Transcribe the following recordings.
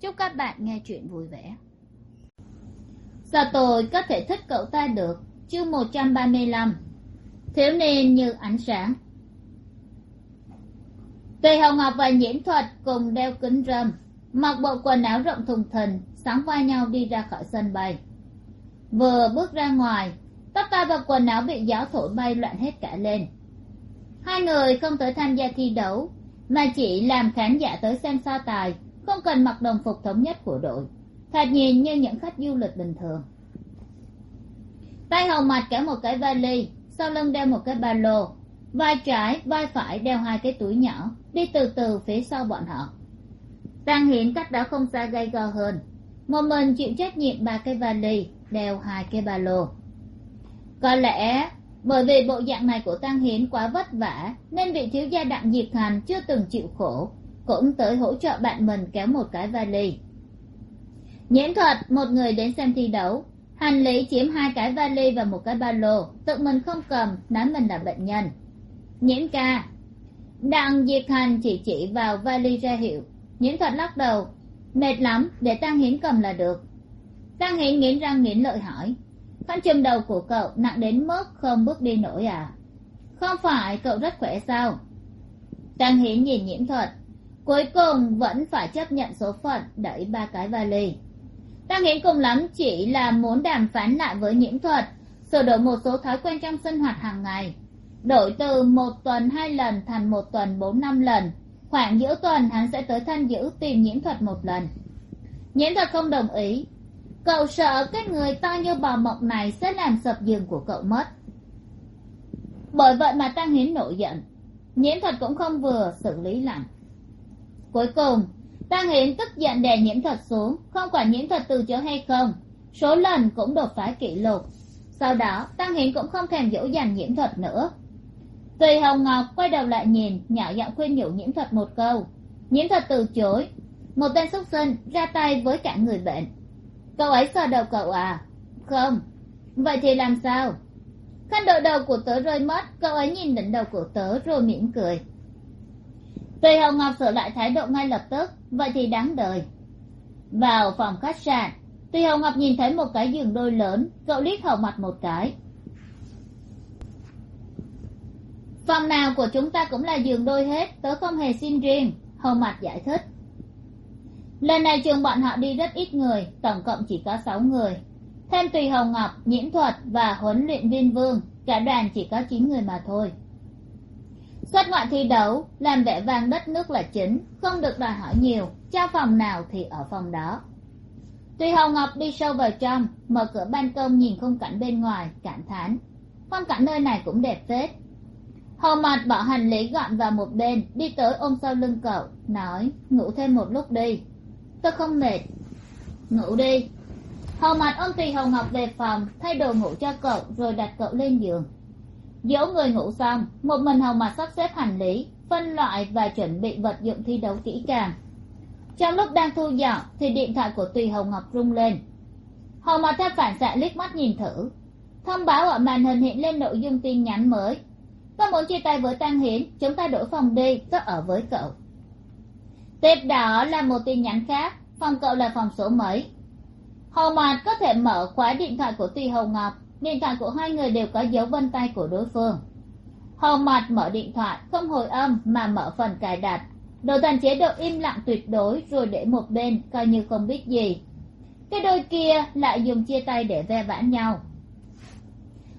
chúc các bạn nghe chuyện vui vẻ. Sao tôi có thể thích cậu ta được, chương một trăm ba mươi lăm. Thiếu niên như ánh sáng. Tùy hồng ngọc và nhiễm thuật cùng đeo kính râm, mặc bộ quần áo rộng thùng thình, sóng vai nhau đi ra khỏi sân bay. Vừa bước ra ngoài, tóc tai và quần áo bị gió thổi bay loạn hết cả lên. Hai người không tới tham gia thi đấu, mà chỉ làm khán giả tới xem so tài không cần mặc đồng phục thống nhất của đội. Thoạt nhìn như những khách du lịch bình thường. Tay hồng mặt kéo một cái vali, sau lưng đeo một cái ba lô. Vai trái, vai phải đeo hai cái túi nhỏ, đi từ từ phía sau bọn họ. Tang hiển cách đó không xa gay go hơn. Một mình chịu trách nhiệm ba cái vali, đeo hai cái ba lô. Có lẽ bởi vì bộ dạng này của Tang hiến quá vất vả, nên vị thiếu gia đặng diệp hành chưa từng chịu khổ cũng tới hỗ trợ bạn mình kéo một cái vali. Nhiễm thuật, một người đến xem thi đấu. Hành lý chiếm hai cái vali và một cái ba lô. Tự mình không cầm, nói mình là bệnh nhân. Nhiễm ca. Đặng diệt hành chỉ chỉ vào vali ra hiệu. Nhiễm thuật lắc đầu. Mệt lắm, để tăng hiến cầm là được. Tăng hiến nghiến răng nghiến lợi hỏi. Khăn chùm đầu của cậu nặng đến mức không bước đi nổi à? Không phải, cậu rất khỏe sao? Tăng hiến nhìn nhiễm thuật cuối cùng vẫn phải chấp nhận số phận, đẩy ba cái vali. Ta nghĩ cùng lắm chỉ là muốn đàm phán lại với nhiễm thuật, sửa đổi một số thói quen trong sinh hoạt hàng ngày. Đổi từ một tuần hai lần thành một tuần bốn năm lần. Khoảng giữa tuần hắn sẽ tới thanh giữ tìm nhiễm thuật một lần. Nhiễm thuật không đồng ý. Cậu sợ cái người to như bò mộc này sẽ làm sập giường của cậu mất. Bởi vậy mà tăng hiến nổi giận. Nhiễm thuật cũng không vừa xử lý lắm cuối cùng. Tăng hiến tức giận đè nhiễm thuật xuống, không quản nhiễm thuật từ chối hay không, số lần cũng đột phá kỷ lục. Sau đó tăng hiến cũng không thèm dỗ dành nhiễm thuật nữa. Tùy hồng ngọc quay đầu lại nhìn, nhỏ giọng khuyên nhủ nhiễm thuật một câu. Nhiễm thuật từ chối. Một tên xúc sinh ra tay với cả người bệnh. Cậu ấy sờ đầu cậu à? Không. Vậy thì làm sao? Khăn đội đầu của tớ rơi mất, cậu ấy nhìn đỉnh đầu của tớ rồi mỉm cười tùy hồng ngọc sửa lại thái độ ngay lập tức, vậy thì đáng đời. Vào phòng khách sạn tùy hồng ngọc nhìn thấy một cái giường đôi lớn, cậu liếc hầu mặt một cái. Phòng nào của chúng ta cũng là giường đôi hết, tớ không hề xin riêng, hầu mặt giải thích. Lần này trường bọn họ đi rất ít người, tổng cộng chỉ có sáu người. Thêm tùy hồng ngọc, nhiễm thuật và huấn luyện viên vương, cả đoàn chỉ có chín người mà thôi xuất ngoại thi đấu, làm vẻ vang đất nước là chính, không được đòi hỏi nhiều, cho phòng nào thì ở phòng đó. Tùy hồng ngọc đi sâu vào trong, mở cửa ban công nhìn khung cảnh bên ngoài, cảm thán. Phong cảnh nơi này cũng đẹp phết. Hầu mặt bỏ hành lý gọn vào một bên, đi tới ôm sau lưng cậu, nói, ngủ thêm một lúc đi. Tôi không mệt. Ngủ đi. Hầu mặt ôm tùy hồng ngọc về phòng, thay đồ ngủ cho cậu, rồi đặt cậu lên giường dỗ người ngủ xong, một mình hầu mặt sắp xếp hành lý, phân loại và chuẩn bị vật dụng thi đấu kỹ càng. Trong lúc đang thu dọn, thì điện thoại của tùy hồng ngọc rung lên. Hầu mặt theo phản xạ liếc mắt nhìn thử. Thông báo ở màn hình hiện lên nội dung tin nhắn mới. Tôi muốn chia tay với tăng hiến, chúng ta đổi phòng đi tôi ở với cậu. Tiếp đó là một tin nhắn khác, phòng cậu là phòng số mấy. Hầu mạt có thể mở khóa điện thoại của tùy Hồng ngọc điện thoại của hai người đều có dấu vân tay của đối phương. Hầu mặt mở điện thoại, không hồi âm mà mở phần cài đặt. Đổi thành chế độ im lặng tuyệt đối rồi để một bên, coi như không biết gì. Cái đôi kia lại dùng chia tay để ve vãn nhau.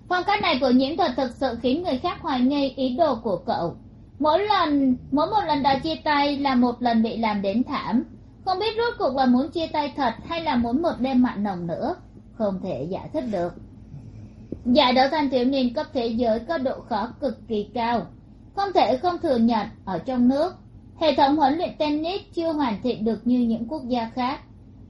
Phong cách này của nhiễm thuật thực sự khiến người khác hoài nghi ý đồ của cậu. Mỗi lần, mỗi một lần đòi chia tay là một lần bị làm đến thảm. Không biết rốt cuộc là muốn chia tay thật hay là muốn một đêm mặn nồng nữa, không thể giải thích được. Dạ giải đấu thanh thiếu niên cấp thế giới có độ khó cực kỳ cao, không thể không thừa nhận ở trong nước. Hệ thống huấn luyện tennis chưa hoàn thiện được như những quốc gia khác.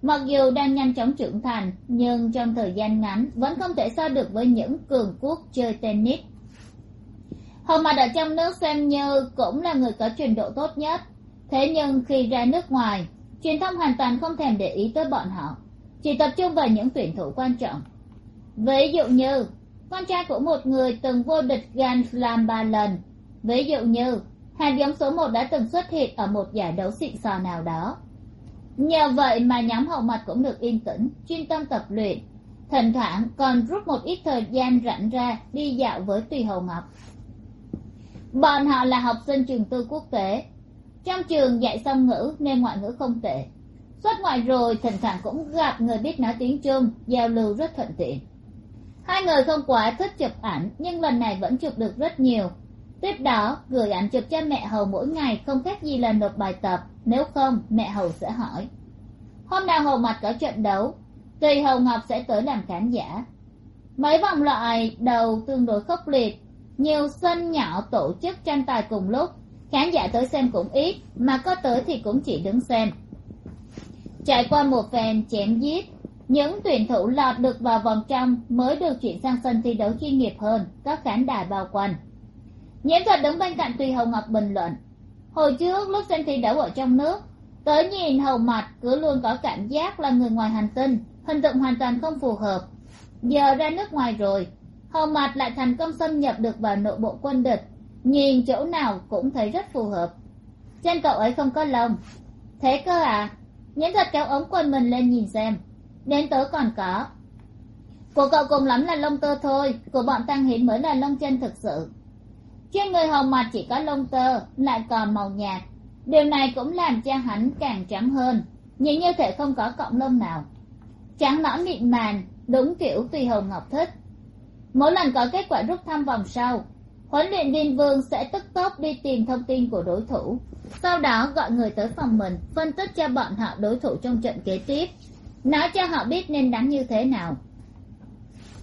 Mặc dù đang nhanh chóng trưởng thành, nhưng trong thời gian ngắn vẫn không thể so được với những cường quốc chơi tennis. Hầu mặt ở trong nước xem như cũng là người có trình độ tốt nhất. Thế nhưng khi ra nước ngoài, truyền thông hoàn toàn không thèm để ý tới bọn họ. Chỉ tập trung vào những tuyển thủ quan trọng ví dụ như, con trai của một người từng vô địch grand slam ba lần. Ví dụ như, hạt giống số một đã từng xuất hiện ở một giải đấu xịn sò nào đó. Nhờ vậy mà nhóm hậu mặt cũng được yên tĩnh, chuyên tâm tập luyện. Thỉnh thoảng còn rút một ít thời gian rảnh ra đi dạo với tùy hầu ngọc bọn họ là học sinh trường tư quốc tế. Trong trường dạy song ngữ nên ngoại ngữ không tệ. Xuất ngoại rồi, thỉnh thoảng cũng gặp người biết nói tiếng trung, giao lưu rất thuận tiện hai người không quá thích chụp ảnh, nhưng lần này vẫn chụp được rất nhiều. Tiếp đó, gửi ảnh chụp cho mẹ hầu mỗi ngày không khác gì là nộp bài tập. Nếu không, mẹ hầu sẽ hỏi. Hôm nào hầu mặt có trận đấu tùy hầu ngọc sẽ tới làm khán giả. Mấy vòng loại đầu tương đối khốc liệt. Nhiều sân nhỏ tổ chức tranh tài cùng lúc. Khán giả tới xem cũng ít, mà có tới thì cũng chỉ đứng xem. Trải qua một phen chém giết những tuyển thủ lọt được vào vòng trong mới được chuyển sang sân thi đấu chuyên nghiệp hơn các khán đài bao quanh. Nhiễm thuật đứng bên cạnh tùy Hồng ngọc bình luận, hồi trước lúc xem thi đấu ở trong nước tới nhìn hầu mặt cứ luôn có cảm giác là người ngoài hành tinh, hình tượng hoàn toàn không phù hợp. Giờ ra nước ngoài rồi, hầu mặt lại thành công xâm nhập được vào nội bộ quân địch, nhìn chỗ nào cũng thấy rất phù hợp. Trên cậu ấy không có lông. Thế cơ à? Nhiễm thuật kéo ống quần mình lên nhìn xem đến tớ còn có. Của cậu cùng lắm là lông tơ thôi, của bọn tăng hiến mới là lông chân thực sự. Trên người hồng mặt chỉ có lông tơ, lại còn màu nhạt. Điều này cũng làm cho hắn càng trắng hơn, nhìn như thể không có cọng lông nào. Trắng nõn mịn màng, đúng kiểu tùy hồng ngọc thích. Mỗi lần có kết quả rút thăm vòng sau, huấn luyện viên vương sẽ tức tốc đi tìm thông tin của đối thủ. Sau đó gọi người tới phòng mình, phân tích cho bọn họ đối thủ trong trận kế tiếp nói cho họ biết nên đánh như thế nào.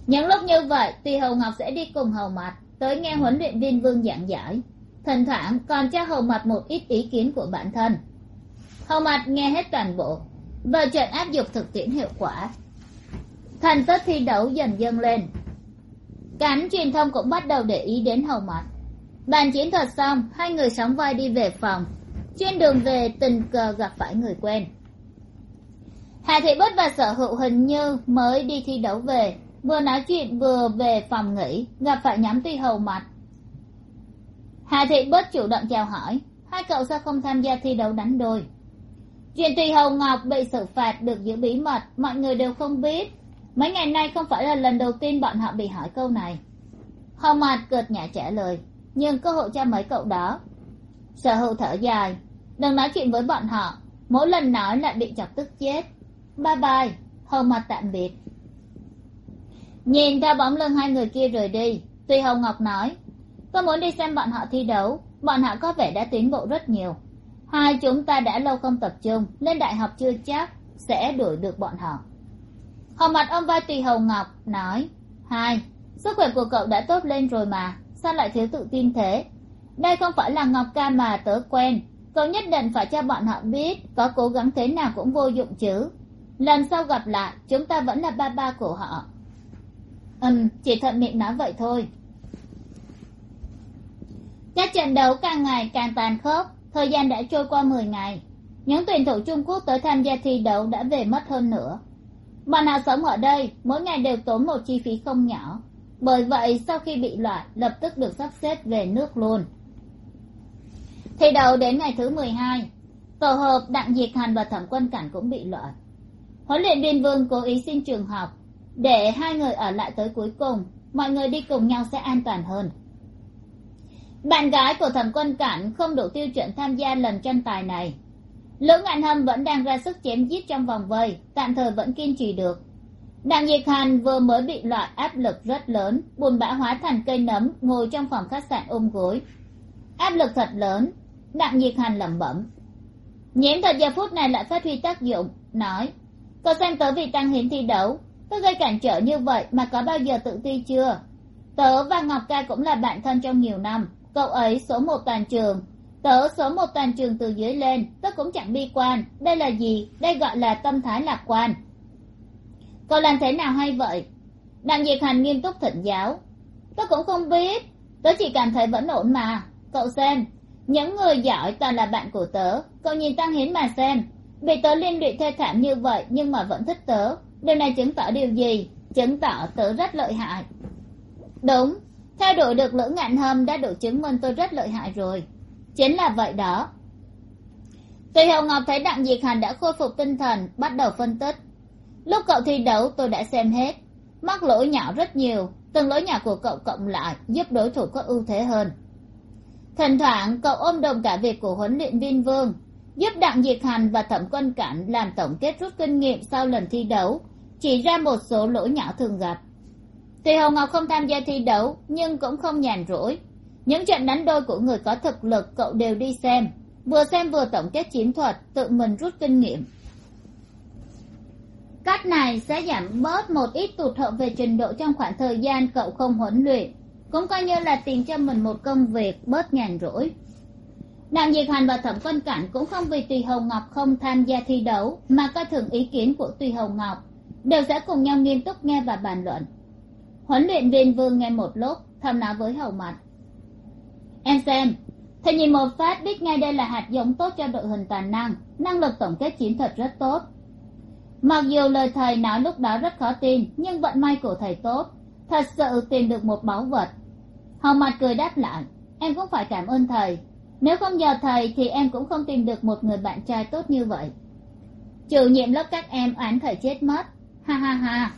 Những lúc như vậy tùy hầu ngọc sẽ đi cùng hầu Mạch tới nghe huấn luyện viên vương giảng giải. Thỉnh thoảng còn cho hầu Mạch một ít ý kiến của bản thân. Hầu Mạch nghe hết toàn bộ, và trận áp dụng thực tiễn hiệu quả. Thành tích thi đấu dần dâng lên. Cánh truyền thông cũng bắt đầu để ý đến hầu Mạch. bàn chiến thuật xong, hai người sóng vai đi về phòng. Trên đường về, tình cờ gặp phải người quen hà thị Bất và sở hữu hình như mới đi thi đấu về, vừa nói chuyện vừa về phòng nghỉ, gặp phải nhóm tuy hầu mặt. Hà thị Bất chủ động chào hỏi, hai cậu sao không tham gia thi đấu đánh đôi? Chuyện tùy hầu ngọc bị xử phạt được giữ bí mật, mọi người đều không biết. Mấy ngày nay không phải là lần đầu tiên bọn họ bị hỏi câu này. Hầu mặt cợt nhả trả lời, nhưng cơ hội cho mấy cậu đó. Sở hữu thở dài, đừng nói chuyện với bọn họ, mỗi lần nói lại bị chọc tức chết bye bye. Hầu mặt tạm biệt. Nhìn theo bóng lưng hai người kia rời đi, tuy hồng ngọc nói, tôi muốn đi xem bọn họ thi đấu. Bọn họ có vẻ đã tiến bộ rất nhiều. Hai chúng ta đã lâu không tập trung lên đại học chưa chắc sẽ đuổi được bọn họ. Hồng mặt ông vai tùy hồng ngọc nói, hai, sức khỏe của cậu đã tốt lên rồi mà. Sao lại thiếu tự tin thế? Đây không phải là ngọc ca mà tớ quen. Cậu nhất định phải cho bọn họ biết có cố gắng thế nào cũng vô dụng chứ lần sau gặp lại, chúng ta vẫn là ba ba của họ. Ừm, chỉ thuận miệng nói vậy thôi. Các trận đấu càng ngày càng tàn khốc, thời gian đã trôi qua mười ngày. Những tuyển thủ trung quốc tới tham gia thi đấu đã về mất hơn nữa. Bọn họ sống ở đây, mỗi ngày đều tốn một chi phí không nhỏ. Bởi vậy, sau khi bị loại, lập tức được sắp xếp về nước luôn. Thi đấu đến ngày thứ mười hai, tổ hợp đặng diệt hành và thẩm quân cảnh cũng bị loại huấn luyện viên vương cố ý xin trường học. Để hai người ở lại tới cuối cùng, mọi người đi cùng nhau sẽ an toàn hơn. Bạn gái của thẩm quân cảnh không đủ tiêu chuẩn tham gia lần tranh tài này. Lữ ngạn hâm vẫn đang ra sức chém giết trong vòng vây, tạm thời vẫn kiên trì được. Đặng diệt hàn vừa mới bị loại áp lực rất lớn, buồn bã hóa thành cây nấm ngồi trong phòng khách sạn ôm gối. Áp lực thật lớn, đặng diệt hàn lẩm bẩm. Nhiễm thật giờ phút này lại phát huy tác dụng, nói cậu xem tớ vì tăng hiến thi đấu. Tớ gây cản trở như vậy mà có bao giờ tự ti chưa? Tớ và ngọc ca cũng là bạn thân trong nhiều năm. Cậu ấy số một toàn trường. Tớ số một toàn trường từ dưới lên. Tớ cũng chẳng bi quan. Đây là gì? Đây gọi là tâm thái lạc quan. Cậu làm thế nào hay vậy? Đặng diệt hành nghiêm túc thịnh giáo. Tớ cũng không biết. Tớ chỉ cảm thấy vẫn ổn mà. Cậu xem, những người giỏi toàn là bạn của tớ. Cậu nhìn tăng hiến mà xem bị tớ liên lụy thê thảm như vậy nhưng mà vẫn thích tớ. Điều này chứng tỏ điều gì? Chứng tỏ tớ rất lợi hại. Đúng. Theo đuổi được lữ ngạn hâm đã đủ chứng minh tôi rất lợi hại rồi. Chính là vậy đó. Tùy hậu ngọc thấy đặng diệt hành đã khôi phục tinh thần, bắt đầu phân tích. Lúc cậu thi đấu, tôi đã xem hết. Mắc lỗi nhỏ rất nhiều. Từng lỗi nhỏ của cậu cộng lại giúp đối thủ có ưu thế hơn. Thỉnh thoảng, cậu ôm đồm cả việc của huấn luyện viên vương giúp đặng diệt hành và thẩm quân cảnh làm tổng kết rút kinh nghiệm sau lần thi đấu, chỉ ra một số lỗi nhỏ thường gặp. Tuy hồng ngọc không tham gia thi đấu, nhưng cũng không nhàn rỗi. Những trận đánh đôi của người có thực lực cậu đều đi xem, vừa xem vừa tổng kết chiến thuật, tự mình rút kinh nghiệm. Cách này sẽ giảm bớt một ít tụt hậu về trình độ trong khoảng thời gian cậu không huấn luyện, cũng coi như là tìm cho mình một công việc bớt nhàn rỗi đặng diệt hành và thẩm quân cảnh cũng không vì tùy hồng ngọc không tham gia thi đấu, mà coi thường ý kiến của tùy hồng ngọc, đều sẽ cùng nhau nghiêm túc nghe và bàn luận. Huấn luyện viên vương nghe một lúc, thầm nói với hầu mặt. Em xem, thầy nhìn một phát biết ngay đây là hạt giống tốt cho đội hình toàn năng năng lực tổng kết chiến thuật rất tốt. Mặc dù lời thầy nói lúc đó rất khó tin, nhưng vận may của thầy tốt, thật sự tìm được một báu vật. Hầu mặt cười đáp lại, em cũng phải cảm ơn thầy nếu không nhờ thầy thì em cũng không tìm được một người bạn trai tốt như vậy. Chủ nhiệm lớp các em oán thầy chết mất. Ha ha ha.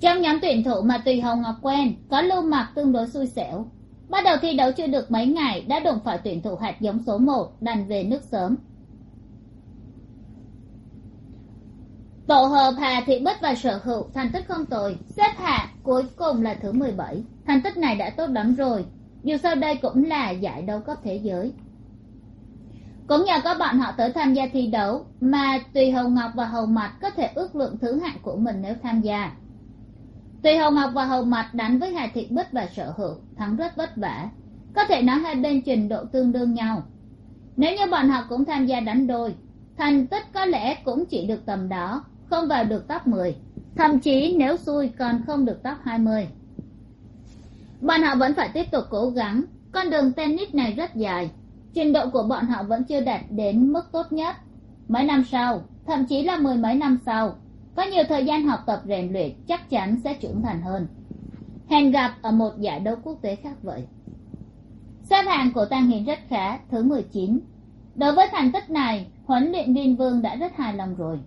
Trong nhóm tuyển thủ mà tùy hồng ngọc quen, có lưu mặc tương đối xui xẻo. Bắt đầu thi đấu chưa được mấy ngày, đã đụng phải tuyển thủ hạt giống số một, đành về nước sớm. Tổ hợp hà thị bích và sở hữu, thành tích không tồi. Xếp hạng cuối cùng là thứ mười bảy. Thành tích này đã tốt lắm rồi dù sao đây cũng là giải đấu cấp thế giới. Cũng nhờ có bọn họ tới tham gia thi đấu, mà tùy hầu ngọc và hầu mặt có thể ước lượng thứ hạng của mình nếu tham gia. Tùy hầu ngọc và hầu mặt đánh với hà thị bích và sở hữu, thắng rất vất vả. Có thể nói hai bên trình độ tương đương nhau. Nếu như bọn họ cũng tham gia đánh đôi, thành tích có lẽ cũng chỉ được tầm đó, không vào được top mười. Thậm chí nếu xui còn không được top hai mươi bọn họ vẫn phải tiếp tục cố gắng. Con đường tennis này rất dài. Trình độ của bọn họ vẫn chưa đạt đến mức tốt nhất. Mấy năm sau, thậm chí là mười mấy năm sau, có nhiều thời gian học tập rèn luyện chắc chắn sẽ trưởng thành hơn. Hẹn gặp ở một giải đấu quốc tế khác vậy. Xếp hạng của Tang hiền rất khá, thứ mười chín. Đối với thành tích này, huấn luyện viên vương đã rất hài lòng rồi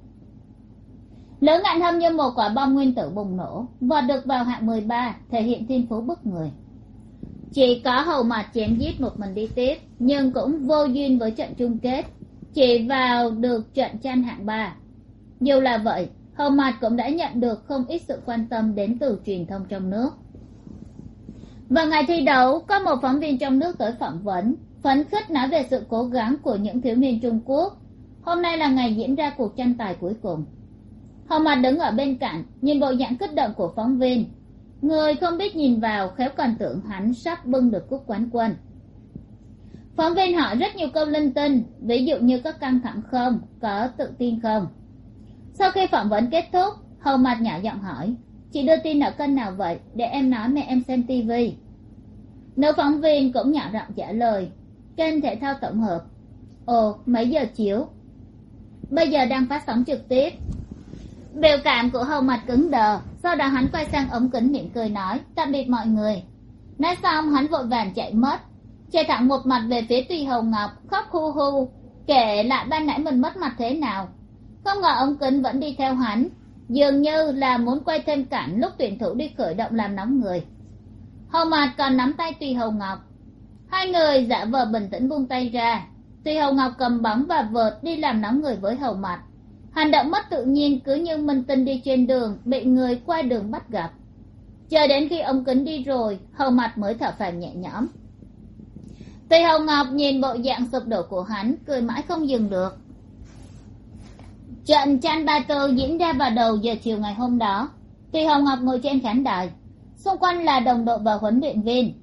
lớn ngạn hâm như một quả bom nguyên tử bùng nổ, vọt được vào hạng mười ba, thể hiện thiên phú bức người. Chỉ có hầu mặt chém giết một mình đi tiếp, nhưng cũng vô duyên với trận chung kết. Chỉ vào được trận tranh hạng ba. Dù là vậy, hầu mặt cũng đã nhận được không ít sự quan tâm đến từ truyền thông trong nước. Vào ngày thi đấu, có một phóng viên trong nước tới phỏng vấn, phấn khích nói về sự cố gắng của những thiếu niên trung quốc. Hôm nay là ngày diễn ra cuộc tranh tài cuối cùng họ mặt đứng ở bên cạnh, nhìn bộ dạng kích động của phóng viên. Người không biết nhìn vào, khéo còn tưởng hắn sắp bưng được cúc quán quân phóng viên hỏi rất nhiều câu linh tinh, ví dụ như có căng thẳng không, có tự tin không? Sau khi phỏng vấn kết thúc, hầu mặt nhỏ giọng hỏi, chị đưa tin ở kênh nào vậy để em nói mẹ em xem tv nữ phóng viên cũng nhỏ giọng trả lời, kênh thể thao tổng hợp. Ồ, mấy giờ chiếu? Bây giờ đang phát sóng trực tiếp biểu cảm của hầu mặt cứng đờ sau đó hắn quay sang ống kính mỉm cười nói, tạm biệt mọi người. Nói xong, hắn vội vàng chạy mất. Chạy thẳng một mặt về phía tùy hầu ngọc, khóc hu hu, kể lại ban nãy mình mất mặt thế nào. Không ngờ ống kính vẫn đi theo hắn, dường như là muốn quay thêm cảnh lúc tuyển thủ đi khởi động làm nóng người. Hầu mặt còn nắm tay tùy hầu ngọc. Hai người giả vờ bình tĩnh buông tay ra. Tùy hầu ngọc cầm bóng và vợt đi làm nóng người với hầu mặt hành động mất tự nhiên cứ như minh tinh đi trên đường, bị người qua đường bắt gặp. Chờ đến khi ông kính đi rồi, hầu mặt mới thở phào nhẹ nhõm. Tề hầu ngọc nhìn bộ dạng sụp đổ của hắn, cười mãi không dừng được. Trận tranh ba tư diễn ra vào đầu giờ chiều ngày hôm đó. Tùy hầu ngọc ngồi trên khán đài. Xung quanh là đồng đội và huấn luyện viên.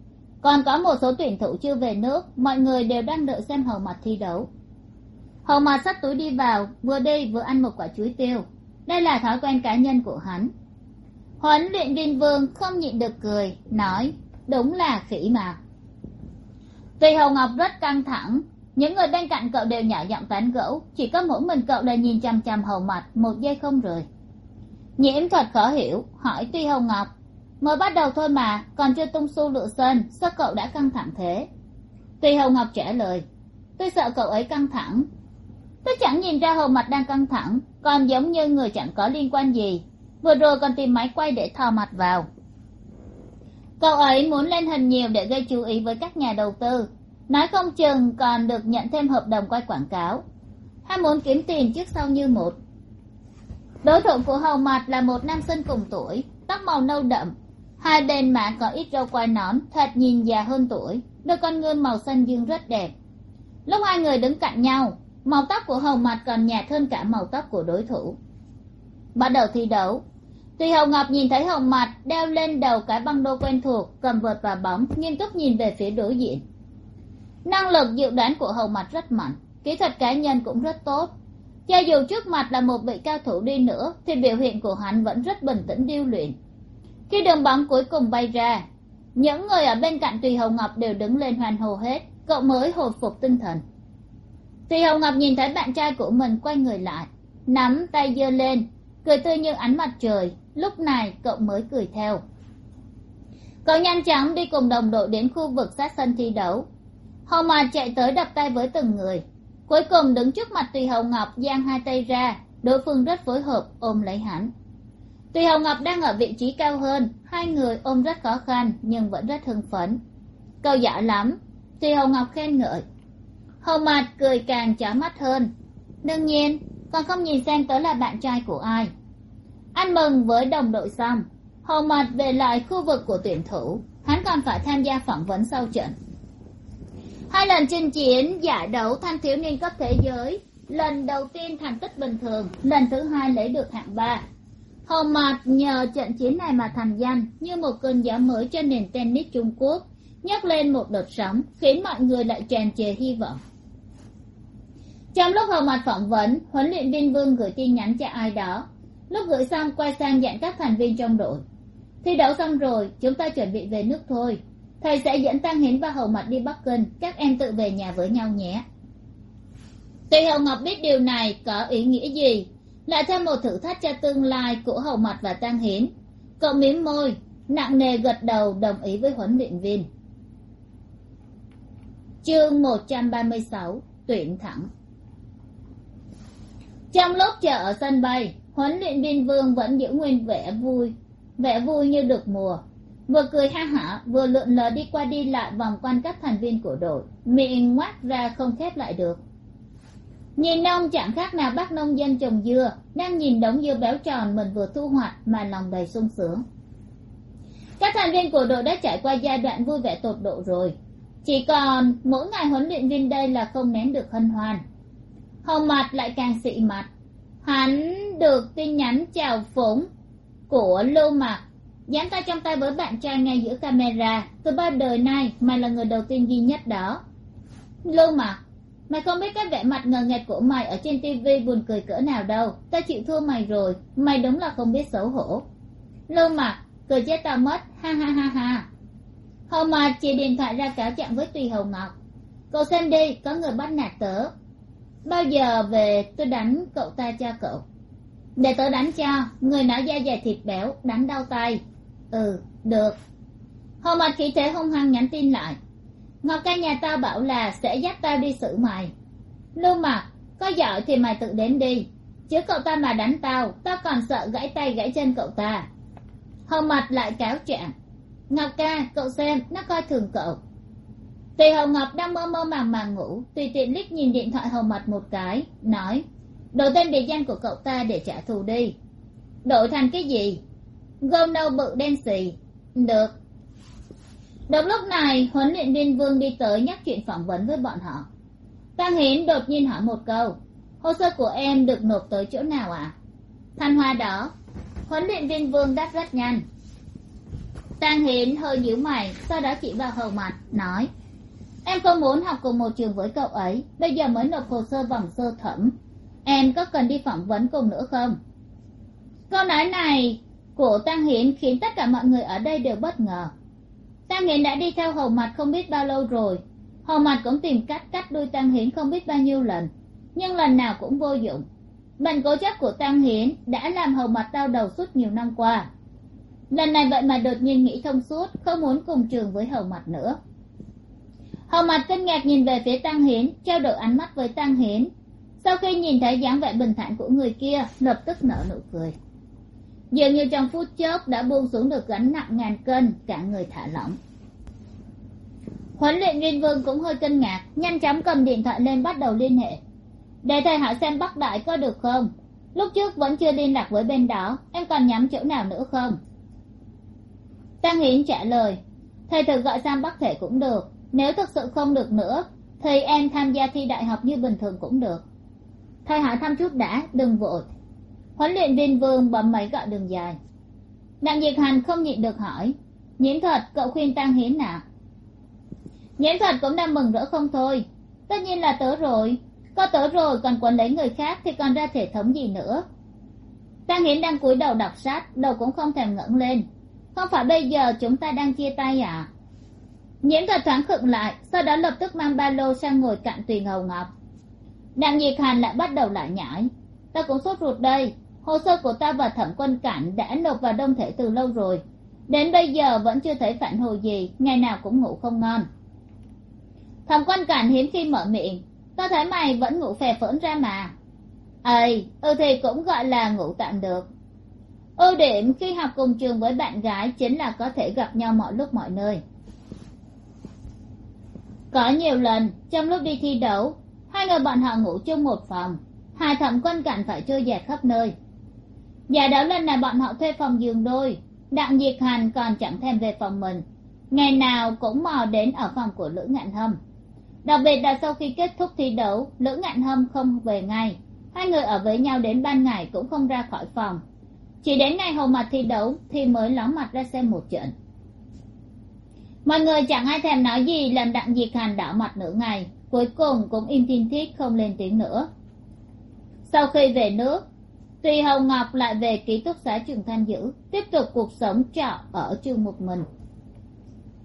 Còn có một số tuyển thủ chưa về nước, mọi người đều đang đợi xem hầu mặt thi đấu hầu mặt xách túi đi vào, vừa đi vừa ăn một quả chuối tiêu. Đây là thói quen cá nhân của hắn. Huấn luyện viên vương không nhịn được cười, nói, đúng là khỉ mà. Tuy hầu ngọc rất căng thẳng. Những người bên cạnh cậu đều nhỏ giọng tán gẫu, chỉ có mỗi mình cậu là nhìn chằm chằm hầu mặt một giây không rời. Nhiễm thuật khó hiểu, hỏi tuy hầu ngọc, mới bắt đầu thôi mà, còn chưa tung su lựa sân, sao cậu đã căng thẳng thế? Tuy hầu ngọc trả lời, tôi sợ cậu ấy căng thẳng tôi chẳng nhìn ra hầu mặt đang căng thẳng, còn giống như người chẳng có liên quan gì. Vừa rồi còn tìm máy quay để thò mặt vào. Cậu ấy muốn lên hình nhiều để gây chú ý với các nhà đầu tư. Nói không chừng còn được nhận thêm hợp đồng quay quảng cáo. Hay muốn kiếm tiền trước sau như một. Đối thủ của hầu mặt là một nam sinh cùng tuổi, tóc màu nâu đậm. Hai bên má có ít râu quai nón thật nhìn già hơn tuổi, đôi con ngươi màu xanh dương rất đẹp. Lúc hai người đứng cạnh nhau màu tóc của Hồng mặt còn nhạt hơn cả màu tóc của đối thủ. Bắt đầu thi đấu, tùy Hồng ngọc nhìn thấy Hồng mặt đeo lên đầu cái băng đô quen thuộc, cầm vợt và bóng, nghiêm túc nhìn về phía đối diện. Năng lực dự đoán của Hồng mặt rất mạnh, kỹ thuật cá nhân cũng rất tốt. Cho dù trước mặt là một vị cao thủ đi nữa, thì biểu hiện của hắn vẫn rất bình tĩnh điêu luyện. Khi đường bóng cuối cùng bay ra, những người ở bên cạnh tùy Hồng ngọc đều đứng lên hoan hô hết, cậu mới hồi phục tinh thần thì hồng ngọc nhìn thấy bạn trai của mình quay người lại, nắm tay giơ lên, cười tươi như ánh mặt trời. Lúc này, cậu mới cười theo. Cậu nhanh chóng đi cùng đồng đội đến khu vực sát sân thi đấu. Hồng mà chạy tới đập tay với từng người. Cuối cùng đứng trước mặt tùy Hồng ngọc, giang hai tay ra. Đối phương rất phối hợp, ôm lấy hắn. Tùy Hồng ngọc đang ở vị trí cao hơn. Hai người ôm rất khó khăn, nhưng vẫn rất hưng phấn. Cậu giỏi lắm. Tùy Hồng ngọc khen ngợi hầu mặt cười càng chói mắt hơn. Đương nhiên còn không nhìn xem tớ là bạn trai của ai. Ăn mừng với đồng đội xong hầu mặt về lại khu vực của tuyển thủ. Hắn còn phải tham gia phỏng vấn sau trận. Hai lần chinh chiến giải đấu, thanh thiếu niên cấp thế giới. Lần đầu tiên thành tích bình thường, lần thứ hai lấy được hạng ba. Hầu mặt nhờ trận chiến này mà thành danh như một cơn gió mới cho nền tennis trung quốc, nhấc lên một đợt sóng, khiến mọi người lại tràn trề hy vọng trong lúc hầu mặt phỏng vấn, huấn luyện viên vương gửi tin nhắn cho ai đó. Lúc gửi xong, quay sang dặn các thành viên trong đội. Thi đấu xong rồi, chúng ta chuẩn bị về nước thôi. Thầy sẽ dẫn tăng hiến và hầu mặt đi bắc kinh. Các em tự về nhà với nhau nhé. Tuy hầu ngọc biết điều này có ý nghĩa gì, lại thêm một thử thách cho tương lai của hầu mặt và tăng hiến. Cậu mím môi, nặng nề gật đầu đồng ý với huấn luyện viên. Chương một trăm ba mươi sáu, tuyển thẳng trong lúc chờ ở sân bay, huấn luyện viên vương vẫn giữ nguyên vẻ vui vẻ vui như được mùa. Vừa cười ha hả, vừa lượn lờ đi qua đi lại vòng quanh các thành viên của đội, miệng ngoác ra không khép lại được. Nhìn ông chẳng khác nào bác nông dân trồng dưa, đang nhìn đống dưa béo tròn mình vừa thu hoạch mà lòng đầy sung sướng. Các thành viên của đội đã trải qua giai đoạn vui vẻ tột độ rồi. Chỉ còn mỗi ngày huấn luyện viên đây là không nén được hân hoan hầu mặt lại càng xị mặt. Hắn được tin nhắn chào phúng của lưu mặc dán tay trong tay với bạn trai ngay giữa camera. Từ ba đời nay, mày là người đầu tiên duy nhất đó. Lưu mặc mày không biết cái vẻ mặt ngờ nghệch của mày ở trên tivi buồn cười cỡ nào đâu. Ta chịu thua mày rồi, mày đúng là không biết xấu hổ. Lưu mặc cười chết tao mất, ha ha ha ha. Hầu mặt chỉ điện thoại ra cáo trạng với tùy hầu ngọc. Cậu xem đi, có người bắt nạt tớ bao giờ về tôi đánh cậu ta cho cậu? Để tớ đánh cho. Người não da dày thịt béo đánh đau tay ừ được. Hầu mặt khí thế hung hăng nhắn tin lại. Ngọc ca nhà tao bảo là sẽ dắt tao đi xử mày. Lưu mặt, có giỏi thì mày tự đến đi. Chứ cậu ta mà đánh tao tao còn sợ gãy tay gãy chân cậu ta. Hầu mặt lại cáo trạng. Ngọc ca, cậu xem, nó coi thường cậu tùy hồng ngọc đang mơ mơ màng màng ngủ, tùy tiện liếc nhìn điện thoại hồng mặt một cái, nói, đổi tên biệt danh của cậu ta để trả thù đi. Đổi thành cái gì? Gâu nâu bự đen xì. Được. Đúng lúc này, huấn luyện viên vương đi tới nhắc chuyện phỏng vấn với bọn họ. Tăng hiến đột nhiên hỏi một câu, hồ sơ của em được nộp tới chỗ nào ạ? À? thanh hoa đó. Huấn luyện viên vương đáp rất nhanh. Tăng hiến hơi nhíu mày, sau đó chỉ vào hầu mặt nói em không muốn học cùng một trường với cậu ấy? Bây giờ mới nộp hồ sơ vòng sơ thẩm. Em có cần đi phỏng vấn cùng nữa không? Câu nói này của tăng hiến khiến tất cả mọi người ở đây đều bất ngờ. Tăng hiến đã đi theo hầu mặt không biết bao lâu rồi. Hầu mặt cũng tìm cách cắt đuôi tăng hiến không biết bao nhiêu lần, nhưng lần nào cũng vô dụng. Bệnh cố chấp của tăng hiến đã làm hầu mặt đau đầu suốt nhiều năm qua. Lần này vậy mà đột nhiên nghĩ thông suốt, không muốn cùng trường với hầu mặt nữa hầu mặt kinh ngạc nhìn về phía tăng hiến trao đổi ánh mắt với tăng hiến sau khi nhìn thấy dáng vẻ bình thản của người kia, lập tức nở nụ cười. Dường như trong phút chốc đã buông xuống được gánh nặng ngàn cân, cả người thả lỏng. Huấn luyện viên vương cũng hơi kinh ngạc, nhanh chóng cầm điện thoại lên bắt đầu liên hệ. Để thầy hỏi xem bắc đại có được không? Lúc trước vẫn chưa liên lạc với bên đó, em còn nhắm chỗ nào nữa không? Tăng hiến trả lời, thầy thử gọi sang bắc thể cũng được nếu thực sự không được nữa, thì em tham gia thi đại học như bình thường cũng được. Thầy hỏi thăm chút đã, đừng vội. Huấn luyện viên vương bấm máy gọi đường dài. Đặng diệt hành không nhịn được hỏi nhiễm thuật, cậu khuyên tăng hiến nào? Nhiễm thuật cũng đang mừng rỡ không thôi. Tất nhiên là tớ rồi. Có tớ rồi, còn quấn lấy người khác thì còn ra thể thống gì nữa? Tăng hiến đang cúi đầu đọc sách, đầu cũng không thèm ngẩng lên. Không phải bây giờ chúng ta đang chia tay à? Nhiễm thật thoáng khựng lại, sau đó lập tức mang ba lô sang ngồi cạnh tùy hầu ngọc. Đặng nhiệt hàn lại bắt đầu lại nhảy. Ta cũng sốt ruột đây, hồ sơ của ta và thẩm quân cảnh đã nộp vào đông thể từ lâu rồi. Đến bây giờ vẫn chưa thấy phản hồi gì, ngày nào cũng ngủ không ngon. Thẩm quân cảnh hiếm khi mở miệng ta thấy mày vẫn ngủ phè phỡn ra mà. Ầy ừ thì cũng gọi là ngủ tạm được. Ưu điểm khi học cùng trường với bạn gái chính là có thể gặp nhau mọi lúc mọi nơi có nhiều lần, trong lúc đi thi đấu, hai người bọn họ ngủ chung một phòng. Hai thẩm quân cảnh phải trôi dạt khắp nơi. Giải đấu lần này bọn họ thuê phòng giường đôi, đặng diệt hành còn chẳng thèm về phòng mình. Ngày nào cũng mò đến ở phòng của lữ ngạn hâm. Đặc biệt là sau khi kết thúc thi đấu, lữ ngạn hâm không về ngay. Hai người ở với nhau đến ban ngày cũng không ra khỏi phòng. Chỉ đến ngày hầu mặt thi đấu thì mới ló mặt ra xem một trận mọi người chẳng ai thèm nói gì làm đặng diệt hành đỏ mặt nửa ngày, cuối cùng cũng im thiên thiết không lên tiếng nữa. Sau khi về nước tuy hồng ngọc lại về ký túc xá trường thanh dữ tiếp tục cuộc sống trọ ở trường một mình.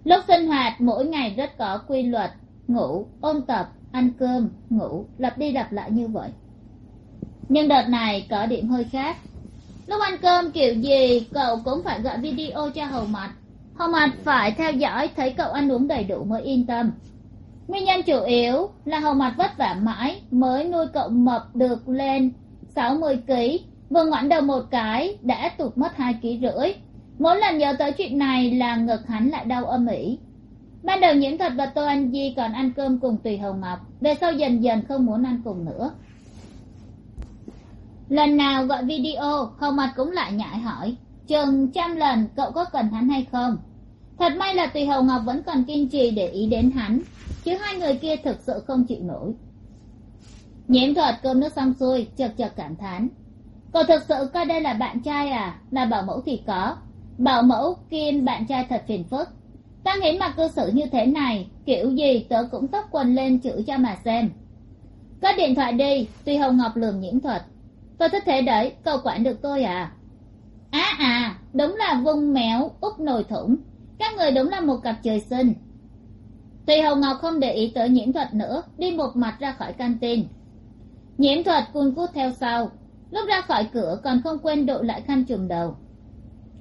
Lúc sinh hoạt, mỗi ngày rất có quy luật, ngủ, ôn tập, ăn cơm, ngủ, lặp đi lặp lại như vậy. Nhưng đợt này có điểm hơi khác. Lúc ăn cơm kiểu gì, cậu cũng phải gọi video cho hầu mặt hầu mặt phải theo dõi, thấy cậu ăn uống đầy đủ mới yên tâm. Nguyên nhân chủ yếu là hầu mặt vất vả mãi mới nuôi cậu mập được lên sáu mươi ký. Vừa ngoảnh đầu một cái, đã tụt mất hai ký rưỡi. Mỗi lần nhớ tới chuyện này là ngực hắn lại đau âm ỉ. Ban đầu nhiễm thật và tô anh di còn ăn cơm cùng tùy hầu ngọc về sau dần dần không muốn ăn cùng nữa. Lần nào gọi video hầu mặt cũng lại nhại hỏi chừng trăm lần, cậu có cần hắn hay không? Thật may là tùy hầu ngọc vẫn còn kiên trì để ý đến hắn, chứ hai người kia thực sự không chịu nổi. Nhiễm thuật, cơm nước xong xuôi chật chật cảm thán. Cậu thực sự coi đây là bạn trai à? Là bảo mẫu thì có. Bảo mẫu kiên bạn trai thật phiền phức. Ta nghĩ mà cư xử như thế này, kiểu gì tớ cũng tóc quần lên chữ cho mà xem. Có điện thoại đi tuy hồng ngọc lường nhiễm thuật. Tôi thích thế đấy, cậu quản được tôi à? Á à đúng là vung méo úp nồi thủng. Các người đúng là một cặp trời sinh. Tùy hồng ngọc không để ý tới nhiễm thuật nữa đi một mặt ra khỏi căn tin. Nhiễm thuật cun cút theo sau. Lúc ra khỏi cửa còn không quên đội lại khăn trùm đầu.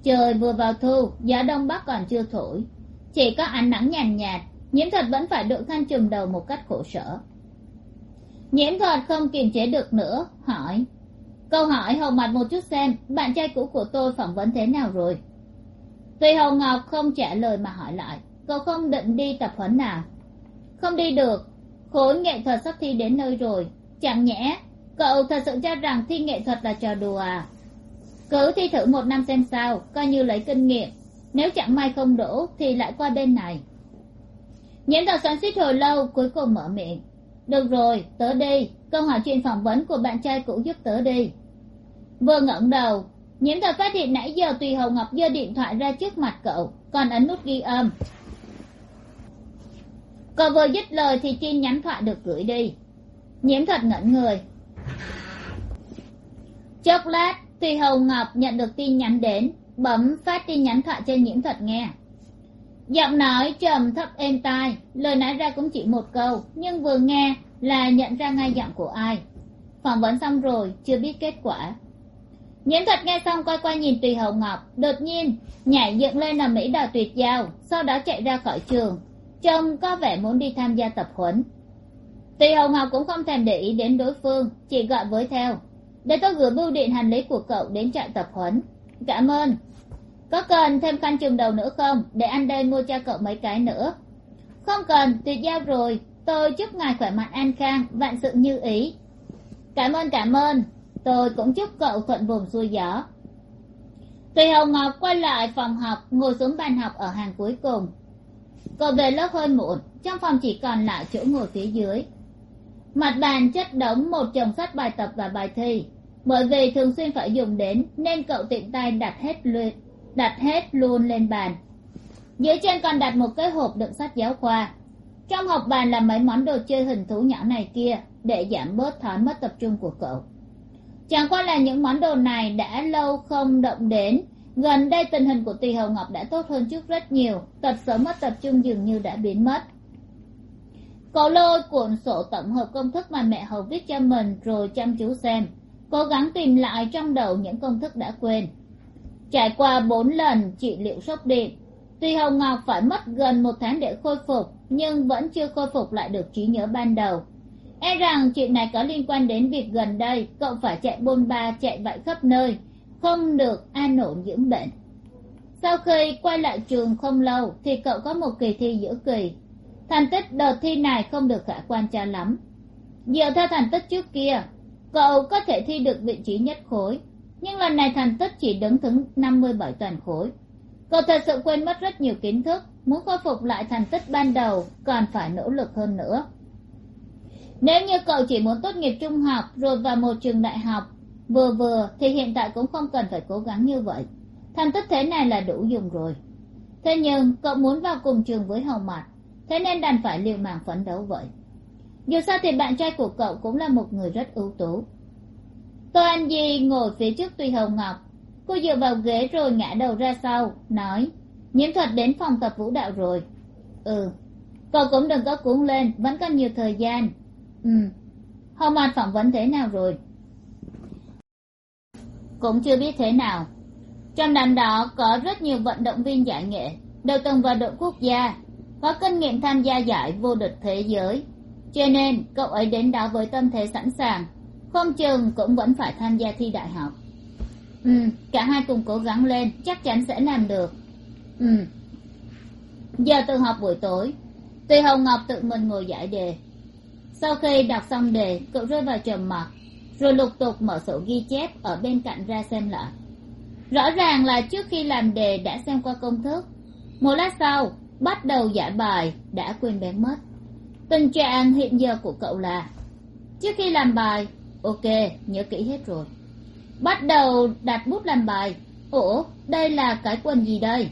Trời vừa vào thu gió đông bắc còn chưa thổi. Chỉ có ánh nắng nhàn nhạt, nhạt nhiễm thuật vẫn phải đội khăn trùm đầu một cách khổ sở. Nhiễm thuật không kiềm chế được nữa hỏi câu hỏi hầu mặt một chút xem, bạn trai cũ của tôi phỏng vấn thế nào rồi? Tuy hầu ngọc không trả lời mà hỏi lại, cậu không định đi tập huấn nào không đi được khối nghệ thuật sắp thi đến nơi rồi. Chẳng nhẽ, cậu thật sự cho rằng thi nghệ thuật là trò đùa à? Cứ thi thử một năm xem sao, coi như lấy kinh nghiệm. Nếu chẳng may không đổ, thì lại qua bên này. Nhiễm thật xoắn suýt hồi lâu, cuối cùng mở miệng. Được rồi, tớ đi. Câu hỏi chuyện phỏng vấn của bạn trai cũ giúp tớ đi vừa ngẩng đầu, nhiễm tàu phát hiện nãy giờ tùy hầu ngọc giơ điện thoại ra trước mặt cậu, còn ấn nút ghi âm. Cậu vừa dứt lời thì tin nhắn thoại được gửi đi. Nhiễm thuật ngẩn người. Chốc lát, tùy hầu ngọc nhận được tin nhắn đến, bấm phát tin nhắn thoại cho nhiễm thuật nghe. Giọng nói trầm thấp êm tai, lời nói ra cũng chỉ một câu, nhưng vừa nghe là nhận ra ngay giọng của ai. Phỏng vấn xong rồi, chưa biết kết quả nhiễm thuật nghe xong quay qua nhìn tùy hậu ngọc, đột nhiên nhảy dựng lên làm mỹ đào tuyệt giao, sau đó chạy ra khỏi trường. Trông có vẻ muốn đi tham gia tập huấn. Tùy hậu ngọc cũng không thèm để ý đến đối phương, chỉ gọi với theo. Để tôi gửi bưu điện hành lý của cậu đến trại tập huấn. Cảm ơn. Có cần thêm khăn chùm đầu nữa không? Để anh đây mua cho cậu mấy cái nữa. Không cần, tuyệt giao rồi. Tôi chúc ngài khỏe mạnh an khang, vạn sự như ý. Cảm ơn cảm ơn tôi cũng chúc cậu thuận buồm xuôi gió. Tùy hồng ngọc, quay lại phòng học, ngồi xuống bàn học ở hàng cuối cùng. Cậu về lớp hơi muộn, trong phòng chỉ còn lại chỗ ngồi phía dưới. Mặt bàn chất đống một chồng sách bài tập và bài thi. Bởi vì thường xuyên phải dùng đến, nên cậu tiện tay đặt hết luyện, đặt hết luôn lên bàn. Dưới chân còn đặt một cái hộp đựng sách giáo khoa. Trong hộp bàn là mấy món đồ chơi hình thú nhỏ này kia, để giảm bớt thói mất tập trung của cậu chẳng qua là những món đồ này đã lâu không động đến. Gần đây tình hình của tỳ hầu ngọc đã tốt hơn trước rất nhiều. Tật xấu mất tập trung dường như đã biến mất. Cậu lôi cuộn sổ tổng hợp công thức mà mẹ hầu viết cho mình rồi chăm chú xem. Cố gắng tìm lại trong đầu những công thức đã quên. Trải qua bốn lần trị liệu sốc điện tuy hồng ngọc phải mất gần một tháng để khôi phục, nhưng vẫn chưa khôi phục lại được trí nhớ ban đầu e rằng chuyện này có liên quan đến việc gần đây, cậu phải chạy bôn ba chạy vạy khắp nơi, không được an ổn dưỡng bệnh. Sau khi quay lại trường không lâu, thì cậu có một kỳ thi giữa kỳ. Thành tích đợt thi này không được khả quan cho lắm. Dựa theo thành tích trước kia, cậu có thể thi được vị trí nhất khối, nhưng lần này thành tích chỉ đứng thứ năm mươi bảy toàn khối. Cậu thật sự quên mất rất nhiều kiến thức, muốn khôi phục lại thành tích ban đầu còn phải nỗ lực hơn nữa nếu như cậu chỉ muốn tốt nghiệp trung học rồi vào một trường đại học, vừa vừa thì hiện tại cũng không cần phải cố gắng như vậy. Thành tích thế này là đủ dùng rồi. Thế nhưng, cậu muốn vào cùng trường với hầu mặt thế nên đành phải liều mạng phấn đấu vậy. Dù sao thì bạn trai của cậu cũng là một người rất ưu tú. Tô anh di ngồi phía trước tùy hồng ngọc. Cô dựa vào ghế rồi ngã đầu ra sau, nói, nhiễm thuật đến phòng tập vũ đạo rồi. Ừ cậu cũng đừng có cuốn lên, vẫn còn nhiều thời gian ừ. Hồng phỏng vấn thế nào rồi? Cũng chưa biết thế nào. Trong đám đó có rất nhiều vận động viên giải nghệ đều từng vào đội quốc gia, có kinh nghiệm tham gia giải vô địch thế giới. Cho nên, cậu ấy đến đó với tâm thế sẵn sàng. Không chừng cũng vẫn phải tham gia thi đại học. Ừ cả hai cùng cố gắng lên, chắc chắn sẽ làm được. Ừ. Giờ tự học buổi tối. Tuy hồng ngọc tự mình ngồi giải đề sau khi đọc xong đề, cậu rơi vào trầm mặc, rồi lục tục mở sổ ghi chép ở bên cạnh ra xem lại. Rõ ràng là trước khi làm đề đã xem qua công thức. Một lát sau, bắt đầu giải bài, đã quên bén mất. Tình trạng hiện giờ của cậu là, trước khi làm bài, ok, nhớ kỹ hết rồi. Bắt đầu đặt bút làm bài, ủa, đây là cái quần gì đây?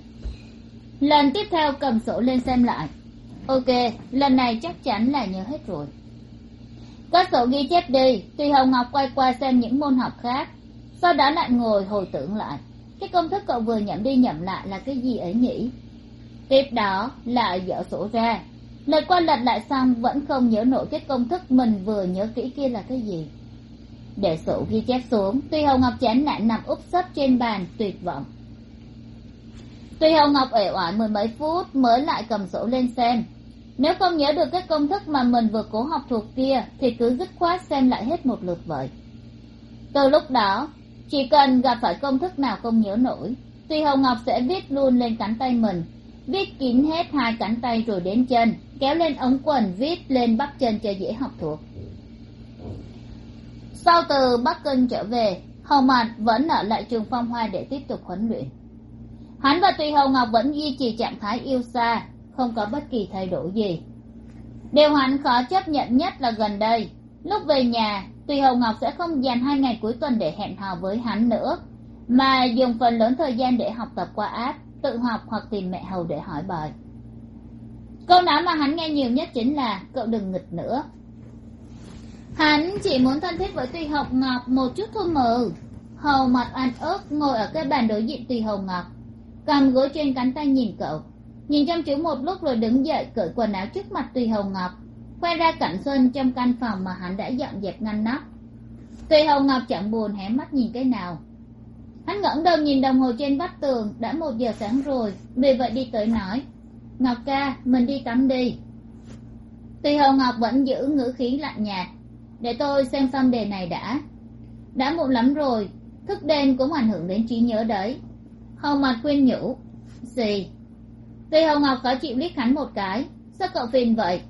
Lần tiếp theo cầm sổ lên xem lại. Ok, lần này chắc chắn là nhớ hết rồi các sổ ghi chép đi tùy hồng ngọc quay qua xem những môn học khác. Sau đó lại ngồi hồi tưởng lại. Cái công thức cậu vừa nhẩm đi nhẩm lại là cái gì ấy nhỉ? Tiếp đó lại dở sổ ra. Lật qua lật lại xong vẫn không nhớ nổi cái công thức mình vừa nhớ kỹ kia là cái gì. Để sổ ghi chép xuống, tuy hồng ngọc chán nản nằm úp sấp trên bàn, tuyệt vọng. Tuy hồng ngọc ể oải mười mấy phút mới lại cầm sổ lên xem nếu không nhớ được các công thức mà mình vừa cố học thuộc kia, thì cứ dứt khoát xem lại hết một lượt vậy từ lúc đó, chỉ cần gặp phải công thức nào không nhớ nổi tuy hồng ngọc sẽ viết luôn lên cánh tay mình, viết kín hết hai cánh tay rồi đến chân kéo lên ống quần viết lên bắp chân cho dễ học thuộc. Sau từ bắc kinh trở về, Hồng mạt vẫn ở lại trường phong hoa để tiếp tục huấn luyện. Hắn và tùy Hồng ngọc vẫn duy trì trạng thái yêu xa không có bất kỳ thay đổi gì. Điều hắn khó chấp nhận nhất là gần đây. Lúc về nhà Tuy Hồng ngọc sẽ không dành hai ngày cuối tuần để hẹn hò với hắn nữa, mà dùng phần lớn thời gian để học tập qua app, tự học hoặc tìm mẹ hầu để hỏi bài. Câu nói mà hắn nghe nhiều nhất chính là, cậu đừng nghịch nữa. Hắn chỉ muốn thân thiết với tùy Hồng ngọc một chút thôi mừ hầu mặt ăn ớt ngồi ở cái bàn đối diện tùy Hồng ngọc, cầm gối trên cánh tay nhìn cậu nhìn chăm chú một lúc rồi đứng dậy, cởi quần áo trước mặt tùy hầu ngọc, khoe ra cảnh xuân trong căn phòng mà hắn đã dọn dẹp ngăn nắp. Tùy hầu ngọc chẳng buồn hé mắt nhìn cái nào. Hắn ngẩng đầu nhìn đồng hồ trên vách tường, đã một giờ sáng rồi vì vậy đi tới nói, ngọc ca, mình đi tắm đi. Tùy hầu ngọc vẫn giữ ngữ khí lạnh nhạt, để tôi xem xong đề này đã. Đã muộn lắm rồi, thức đêm cũng ảnh hưởng đến trí nhớ đấy. Hầu mặt khuyên nhủ xì tùy hầu ngọc khó chịu liếc hắn một cái. Sao cậu phiền vậy?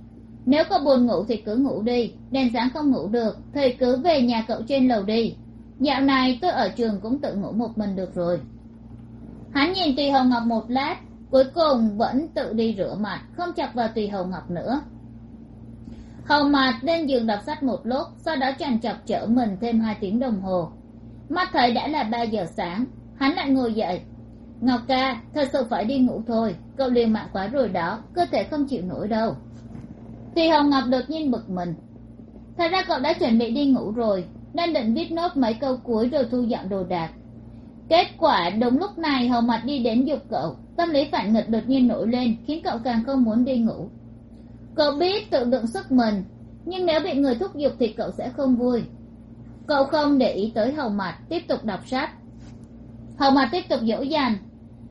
Nếu cậu buồn ngủ thì cứ ngủ đi, đèn sáng không ngủ được thì cứ về nhà cậu trên lầu đi. Dạo này tôi ở trường cũng tự ngủ một mình được rồi. Hắn nhìn tùy hầu ngọc một lát, cuối cùng vẫn tự đi rửa mặt, không chọc vào tùy hầu ngọc nữa. Hầu mặt lên giường đọc sách một lúc, sau đó chằn chọc chở mình thêm hai tiếng đồng hồ. Mắt thấy đã là ba giờ sáng, hắn lại ngồi dậy ngọc ca, thật sự phải đi ngủ thôi. Cậu liều mạng quá rồi đó, cơ thể không chịu nổi đâu. Thì hồng ngọc đột nhiên bực mình. Thật ra cậu đã chuẩn bị đi ngủ rồi, đang định viết nốt mấy câu cuối rồi thu dọn đồ đạc. Kết quả đúng lúc này hầu mặt đi đến giục cậu, tâm lý phản nghịch đột nhiên nổi lên, khiến cậu càng không muốn đi ngủ. Cậu biết tự lượng sức mình, nhưng nếu bị người thúc giục thì cậu sẽ không vui. Cậu không để ý tới hầu mặt tiếp tục đọc sách. Hầu mặt tiếp tục dỗ dành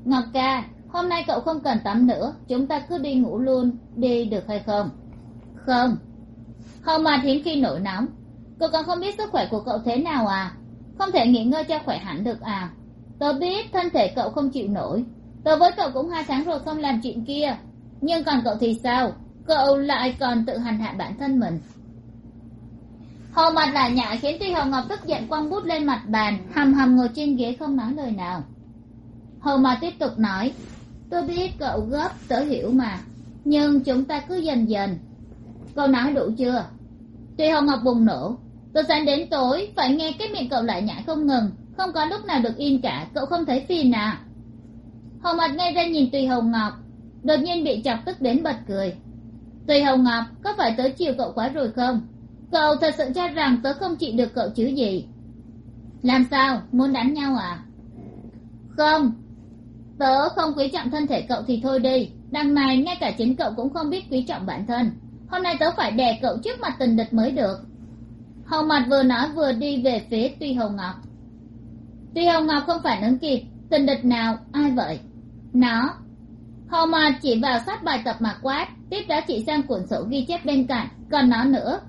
ngọc ca, hôm nay cậu không cần tắm nữa, chúng ta cứ đi ngủ luôn, đi được hay không? Không. Hầu mặt hiếm khi nổi nóng. Cậu còn không biết sức khỏe của cậu thế nào à? Không thể nghỉ ngơi cho khỏe hẳn được à? Tớ biết thân thể cậu không chịu nổi. Tớ với cậu cũng hai tháng rồi không làm chuyện kia. Nhưng còn cậu thì sao? Cậu lại còn tự hành hạ bản thân mình. Hầu mặt lại nhả khiến tuy hầu ngọc tức giận quăng bút lên mặt bàn hầm hầm ngồi trên ghế không nói lời nào hầu mà tiếp tục nói, tôi biết cậu gấp tớ hiểu mà, nhưng chúng ta cứ dần dần. Cậu nói đủ chưa? Tuy Hồng ngọc bùng nổ từ sáng đến tối, phải nghe cái miệng cậu lại nhảy không ngừng, không có lúc nào được yên cả, cậu không thấy phiền à? Hồng mặt ngay ra nhìn tùy Hồng ngọc, đột nhiên bị chọc tức đến bật cười. Tùy Hồng ngọc, có phải tớ chiều cậu quá rồi không? Cậu thật sự cho rằng tớ không chịu được cậu chứ gì? Làm sao? Muốn đánh nhau à? Không tớ không quý trọng thân thể cậu thì thôi đi. Đằng này, ngay cả chính cậu cũng không biết quý trọng bản thân. Hôm nay tớ phải đè cậu trước mặt tình địch mới được. Hầu mặt vừa nói vừa đi về phía tuy hầu ngọc. Tuy hầu ngọc không phản ứng kịp tình địch nào, ai vậy? Nó. Hầu mặt chỉ vào sát bài tập mà quát, tiếp đó chỉ sang cuộn sổ ghi chép bên cạnh, còn nó nữa.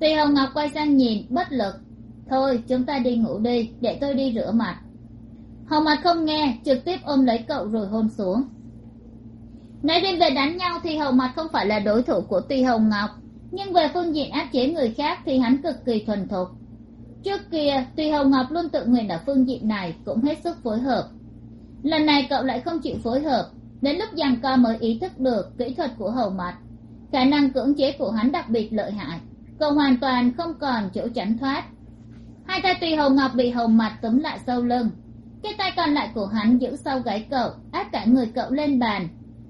Tuy hầu ngọc quay sang nhìn, bất lực. Thôi, chúng ta đi ngủ đi, để tôi đi rửa mặt hầu mặt không nghe, trực tiếp ôm lấy cậu rồi hôn xuống. Nói riêng về đánh nhau thì hầu mặt không phải là đối thủ của tùy Hồng ngọc, nhưng về phương diện áp chế người khác thì hắn cực kỳ thuần thục. Trước kia tùy Hồng ngọc luôn tự nguyện ở phương diện này, cũng hết sức phối hợp. Lần này cậu lại không chịu phối hợp, đến lúc giằng co mới ý thức được kỹ thuật của hầu mặt, khả năng cưỡng chế của hắn đặc biệt lợi hại, cậu hoàn toàn không còn chỗ tránh thoát. Hai tay tùy hầu ngọc bị hầu mặt túm lại sau lưng cái tay còn lại của hắn giữ sau gáy cậu, áp cả người cậu lên bàn.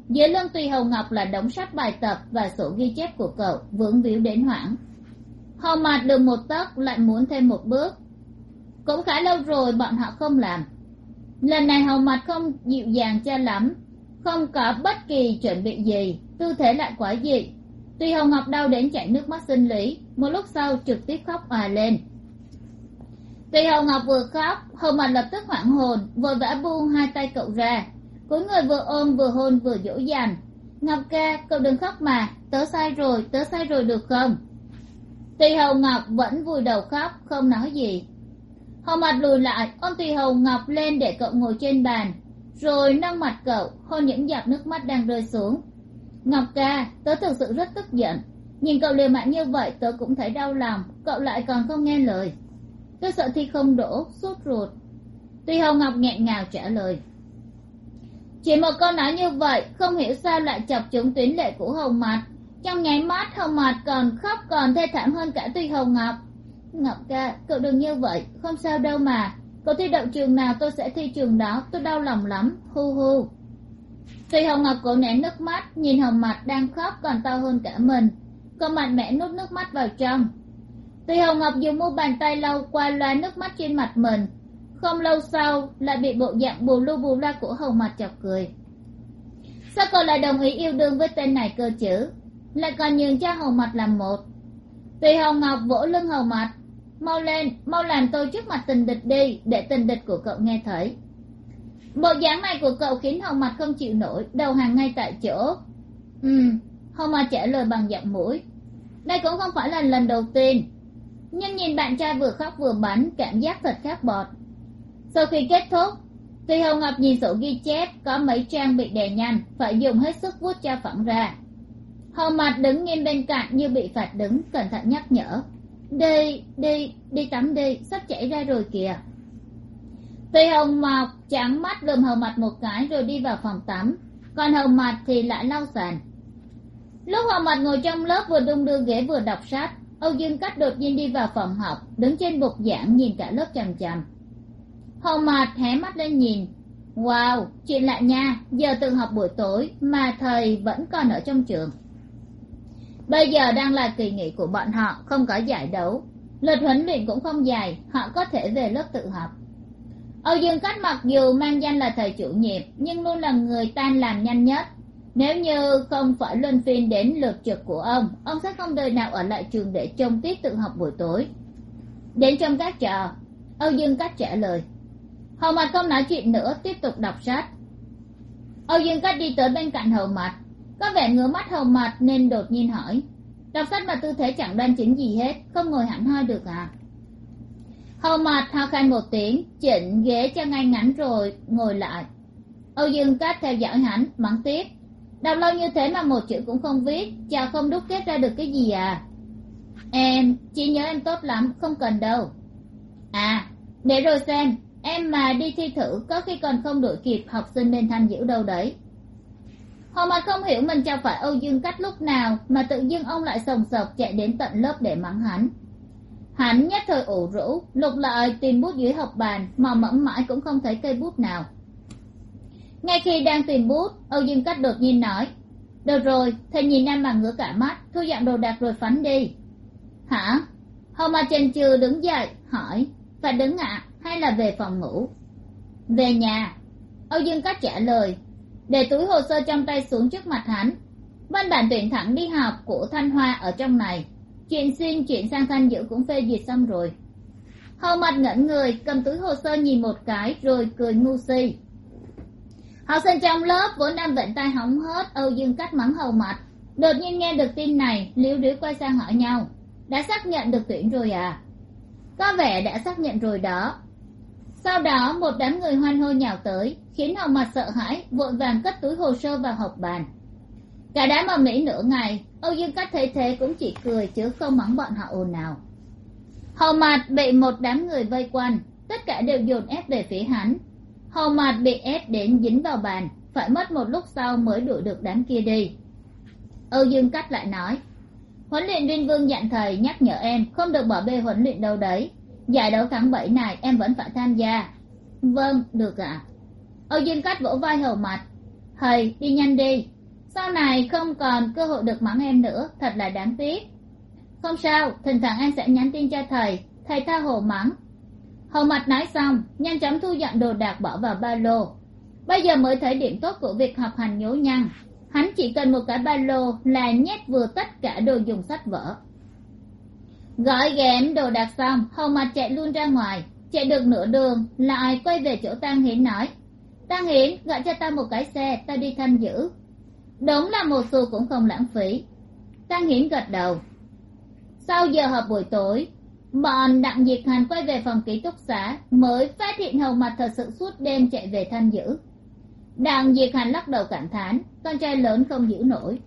Dưới lưng tùy hầu ngọc là đống sách bài tập và sổ ghi chép của cậu, vướng víu đến hoảng. Họ mạt được một tấc, lại muốn thêm một bước. Cũng khá lâu rồi bọn họ không làm. Lần này hầu mặt không dịu dàng cho lắm, không có bất kỳ chuẩn bị gì, tư thế lại quá dị. Tuy hồng ngọc đau đến chảy nước mắt sinh lý, một lúc sau trực tiếp khóc òa lên tuy hồng ngọc vừa khóc hầu Mạch lập tức hoảng hồn, vội vã buông hai tay cậu ra. Cuối người vừa ôm vừa hôn vừa dỗ dành. Ngọc ca, cậu đừng khóc mà, tớ sai rồi, tớ sai rồi được không? Tuy hồng ngọc vẫn vùi đầu khóc, không nói gì. Hầu mặt lùi lại, ôm tùy hồng ngọc lên để cậu ngồi trên bàn. Rồi nâng mặt cậu, hôn những giọt nước mắt đang rơi xuống. Ngọc ca, tớ thực sự rất tức giận. Nhìn cậu liều mạng như vậy, tớ cũng thấy đau lòng, cậu lại còn không nghe lời tôi sợ thi không đổ sốt ruột. Tuy hồng ngọc nghẹn ngào trả lời. Chỉ một câu nói như vậy, không hiểu sao lại chọc trúng tuyến lệ của hồng mặt trong nháy mắt, hồng mặt còn khóc còn thê thảm hơn cả tuy hồng ngọc. Ngọc ca, cậu đừng như vậy, không sao đâu mà. Cậu thi đậu trường nào tôi sẽ thi trường đó, tôi đau lòng lắm, hu hu. Tuy hồng ngọc cố nén nước mắt, nhìn hồng mặt đang khóc còn to hơn cả mình. Cô mạnh mẽ nuốt nước mắt vào trong. Tùy hồng ngọc dùng mu bàn tay lau qua loa nước mắt trên mặt mình. Không lâu sau, lại bị bộ dạng bù lu bù la của hồng mặt chọc cười. Sao cậu lại đồng ý yêu đương với tên này cơ chứ? Lại còn nhường cho hồng mặt làm một. Tùy hồng ngọc vỗ lưng hồng mặt, mau lên, mau làm tôi trước mặt tình địch đi, để tình địch của cậu nghe thấy. Bộ dáng này của cậu khiến hồng mặt không chịu nổi, đầu hàng ngay tại chỗ. Ừ hồng mặt trả lời bằng giọng mũi. Đây cũng không phải là lần đầu tiên nhưng nhìn bạn trai vừa khóc vừa bắn cảm giác thật khác bọt. Sau khi kết thúc tuy hồng ngọc nhìn sổ ghi chép có mấy trang bị đè nhanh, phải dùng hết sức vuốt cho phẳng ra. Hồng mặt đứng nghiêm bên cạnh như bị phạt đứng, cẩn thận nhắc nhở. Đi đi đi tắm đi, sắp chảy ra rồi kìa. Tuy hồng mọc trắng mắt lườm hồng mặt một cái rồi đi vào phòng tắm. Còn hồng mặt thì lại lau sàn. Lúc hồng mặt ngồi trong lớp vừa đung đưa ghế vừa đọc sách âu dương cách đột nhiên đi vào phòng học, đứng trên bục giảng nhìn cả lớp chằm chằm. Hồng Mạt hé mắt lên nhìn. Wow, chuyện lạ nha, giờ tự học buổi tối mà thầy vẫn còn ở trong trường. Bây giờ đang là kỳ nghỉ của bọn họ, không có giải đấu. Lịch huấn luyện cũng không dài, họ có thể về lớp tự học. Âu dương cách mặc dù mang danh là thầy chủ nhiệm, nhưng luôn là người tan làm nhanh nhất nếu như không phải luân phiên đến lượt trực của ông ông sẽ không đời nào ở lại trường để trông tiết tự học buổi tối. Đến trong các trò âu dương cách trả lời. Hầu mặt không nói chuyện nữa, tiếp tục đọc sách. Âu dương cách đi tới bên cạnh hầu mặt. Có vẻ ngứa mắt hầu mặt nên đột nhiên hỏi. Đọc sách mà tư thế chẳng đoan chính gì hết, không ngồi hẳn hoi được à? Hầu mặt thao khan một tiếng, chỉnh ghế cho ngay ngắn rồi ngồi lại. Âu dương cách theo dõi hắn, mắng tiếp đọc lâu như thế mà một chữ cũng không viết chào không đúc kết ra được cái gì à? Em chỉ nhớ em tốt lắm, không cần đâu. À để rồi xem, em mà đi thi thử có khi còn không đuổi kịp học sinh bên thanh dữ đâu đấy. Họ mà không hiểu mình chào phải âu dương cách lúc nào mà tự dưng ông lại sồng sộc chạy đến tận lớp để mắng hắn. Hắn nhất thời ủ rũ, lục lợi tìm bút dưới học bàn mà mẫm mãi cũng không thấy cây bút nào ngay khi đang tìm bút, âu dương cách đột nhiên nói, được rồi, thầy nhìn em mà ngửa cả mắt, thu dọn đồ đạc rồi phắn đi. Hả? Hầu mà chần chừ đứng dậy, hỏi, phải đứng ạ, hay là về phòng ngủ? Về nhà. Âu dương cách trả lời, để túi hồ sơ trong tay xuống trước mặt hắn. Văn bản tuyển thẳng đi học của thanh hoa ở trong này. Chuyện xin chuyển sang thanh dữ cũng phê duyệt xong rồi. Hầu mặt ngẩn người, cầm túi hồ sơ nhìn một cái, rồi cười ngu si học sinh trong lớp vốn đang bệnh tai hỏng hết, âu dương cách mắng hầu mặt đột nhiên nghe được tin này liếu đứa quay sang hỏi nhau, đã xác nhận được tuyển rồi à? Có vẻ đã xác nhận rồi đó. Sau đó, một đám người hoan hô nhào tới, khiến hầu mặt sợ hãi, vội vàng cất túi hồ sơ vào hộp bàn. Cả đám ở mỹ nửa ngày, âu dương cách thấy thế cũng chỉ cười chứ không mắng bọn họ ồn ào. Hầu mặt bị một đám người vây quanh, tất cả đều dồn ép về phía hắn hầu Mạt bị ép đến dính vào bàn, phải mất một lúc sau mới đuổi được đám kia đi. Âu dương cắt lại nói, huấn luyện viên vương dặn thầy nhắc nhở em không được bỏ bê huấn luyện đâu đấy. Giải đấu tháng bảy này em vẫn phải tham gia. Vâng được ạ. Âu dương cắt vỗ vai hầu mặt, thầy, đi nhanh đi. Sau này không còn cơ hội được mắng em nữa, thật là đáng tiếc. Không sao, thỉnh thoảng em sẽ nhắn tin cho thầy. Thầy tha hồ mắng hầu mặt nói xong, nhanh chóng thu dọn đồ đạc bỏ vào ba lô. Bây giờ mới thấy điểm tốt của việc học hành nhố nhăng. Hắn chỉ cần một cái ba lô là nhét vừa tất cả đồ dùng sách vở. Gọi ghém, đồ đạc xong, hầu mặt chạy luôn ra ngoài. Chạy được nửa đường lại quay về chỗ Tang hiến nói. "Tang hiến, gọi cho ta một cái xe ta đi thăm giữ đúng là một xu cũng không lãng phí. Tang hiến gật đầu. Sau giờ họp buổi tối bọn đặng diệt hành quay về phòng ký túc xá, mới phát hiện hầu mặt thật sự suốt đêm chạy về thanh dữ đặng diệt hành lắc đầu cảm thán, con trai lớn không giữ nổi.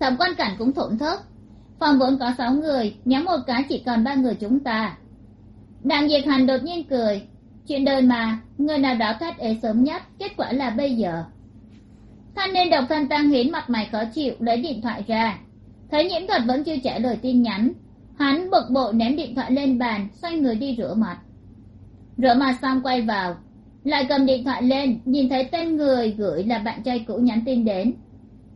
Thẩm quan cảnh cũng thổn thức. Phòng vốn có sáu người, nhóm một cái chỉ còn ba người chúng ta. Đặng diệt hành đột nhiên cười. Chuyện đời mà, người nào đó thoát ế sớm nhất, kết quả là bây giờ. Thanh niên độc thân tăng hiến mặt mày khó chịu, lấy điện thoại ra. Thấy nhiễm thuật vẫn chưa trả lời tin nhắn hắn bực bội ném điện thoại lên bàn, xoay người đi rửa mặt. Rửa mặt xong quay vào, lại cầm điện thoại lên, nhìn thấy tên người gửi là bạn trai cũ nhắn tin đến.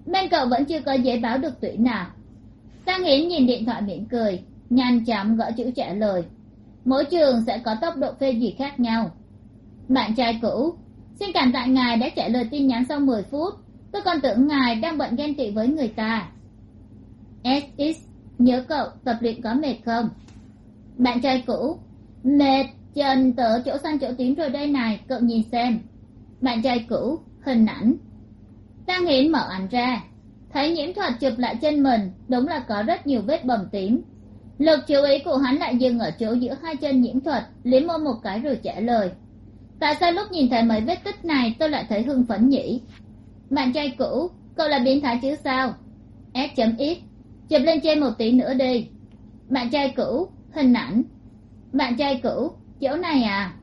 Bên cậu vẫn chưa có giấy báo được tuyển nào. Sang hiến nhìn điện thoại mỉm cười, nhanh chóng gõ chữ trả lời. Mỗi trường sẽ có tốc độ phê duyệt khác nhau. Bạn trai cũ, xin cảm tạ ngài đã trả lời tin nhắn sau mười phút. Tôi còn tưởng ngài đang bận ghen tị với người ta. Sx nhớ cậu, tập luyện có mệt không? Bạn trai cũ, mệt chân tớ chỗ xanh chỗ tím rồi đây này, cậu nhìn xem. Bạn trai cũ hình ảnh ta hiến mở ảnh ra. Thấy nhiễm thuật chụp lại chân mình, đúng là có rất nhiều vết bầm tím. Lực chú ý của hắn lại dừng ở chỗ giữa hai chân nhiễm thuật, liếm môi một cái rồi trả lời. Tại sao lúc nhìn thấy mấy vết tích này, tôi lại thấy hưng phấn nhỉ? Bạn trai cũ, cậu là biến thái chứ sao? S x chụp lên trên một tí nữa đi. Bạn trai cũ, hình ảnh. Bạn trai cũ, chỗ này à?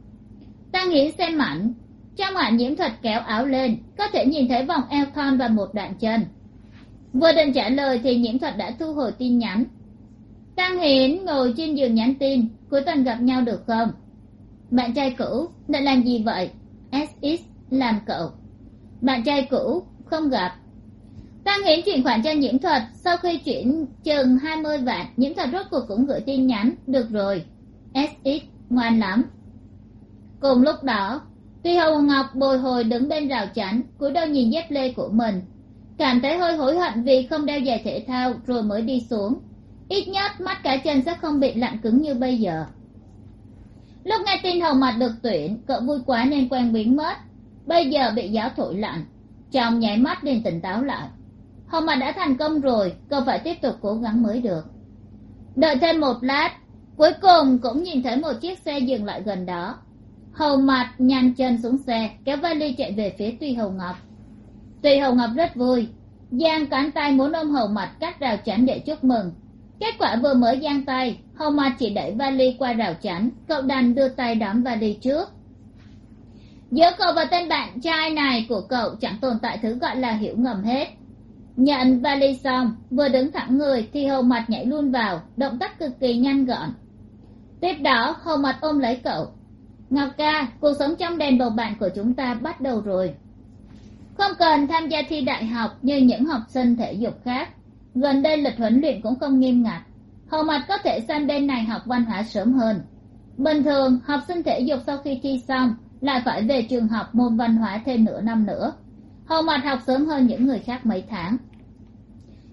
Ta nghĩ xem ảnh. Trong ảnh nhiễm thuật kéo áo lên, có thể nhìn thấy vòng eo thon và một đoạn chân. Vừa định trả lời thì nhiễm thuật đã thu hồi tin nhắn. Tăng hiến ngồi trên giường nhắn tin, cuối tuần gặp nhau được không? Bạn trai cũ định làm gì vậy? Sx làm cậu. Bạn trai cũ, không gặp tăng hiến chuyển khoản cho nhiễm thuật. Sau khi chuyển chừng hai mươi vạn, nhiễm thuật rốt cuộc cũng gửi tin nhắn. Được rồi. Sx ngoan lắm. Cùng lúc đó, tuy hồng ngọc bồi hồi đứng bên rào chắn, cúi đầu nhìn dép lê của mình. Cảm thấy hơi hối hận vì không đeo giày thể thao, rồi mới đi xuống. Ít nhất, mắt cả chân sẽ không bị lạnh cứng như bây giờ. Lúc nghe tin hầu mặt được tuyển, cậu vui quá nên quen biến mất. Bây giờ bị gió thổi lạnh trong nháy mắt liền tỉnh táo lại hôm mà đã thành công rồi cậu phải tiếp tục cố gắng mới được. Đợi thêm một lát, cuối cùng cũng nhìn thấy một chiếc xe dừng lại gần đó. Hầu mặt nhanh chân xuống xe, kéo vali chạy về phía tuy hầu ngọc. Tuy hầu ngọc rất vui, giang cánh tay muốn ôm hầu mặt cắt rào chắn để chúc mừng. Kết quả vừa mới giang tay, hầu mặt chỉ đẩy vali qua rào chắn, cậu đành đưa tay đón vali trước. Giữa cậu và tên bạn trai này của cậu chẳng tồn tại thứ gọi là hiểu ngầm hết nhận vali xong, vừa đứng thẳng người thì hầu mặt nhảy luôn vào, động tác cực kỳ nhanh gọn. Tiếp đó, hầu mặt ôm lấy cậu. Ngọc ca, cuộc sống trong đèn bầu bạn của chúng ta bắt đầu rồi. Không cần tham gia thi đại học như những học sinh thể dục khác. Gần đây lịch huấn luyện cũng không nghiêm ngặt. Hầu mặt có thể sang bên này học văn hóa sớm hơn. Bình thường, học sinh thể dục sau khi thi xong lại phải về trường học môn văn hóa thêm nửa năm nữa. Hầu mặt học sớm hơn những người khác mấy tháng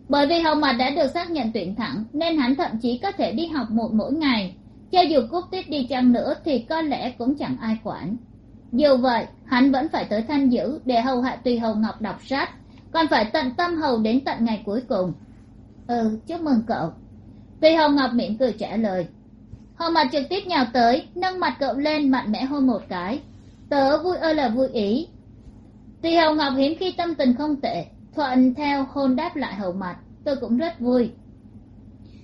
bởi vì hầu mặt đã được xác nhận tuyển thẳng, nên hắn thậm chí có thể đi học một mỗi ngày. Cho dù cúc tiết đi chăng nữa thì có lẽ cũng chẳng ai quản. Dù vậy, hắn vẫn phải tới thanh dữ để hầu hạ tùy hầu ngọc đọc sách. Còn phải tận tâm hầu đến tận ngày cuối cùng. Ừ chúc mừng cậu. Tùy hầu ngọc miệng cười trả lời. Hầu mặt trực tiếp nhào tới, nâng mặt cậu lên mạnh mẽ hôn một cái. Tớ vui ơi là vui ý. Tùy hầu ngọc hiếm khi tâm tình không tệ thuận theo hôn đáp lại hậu mặt tôi cũng rất vui.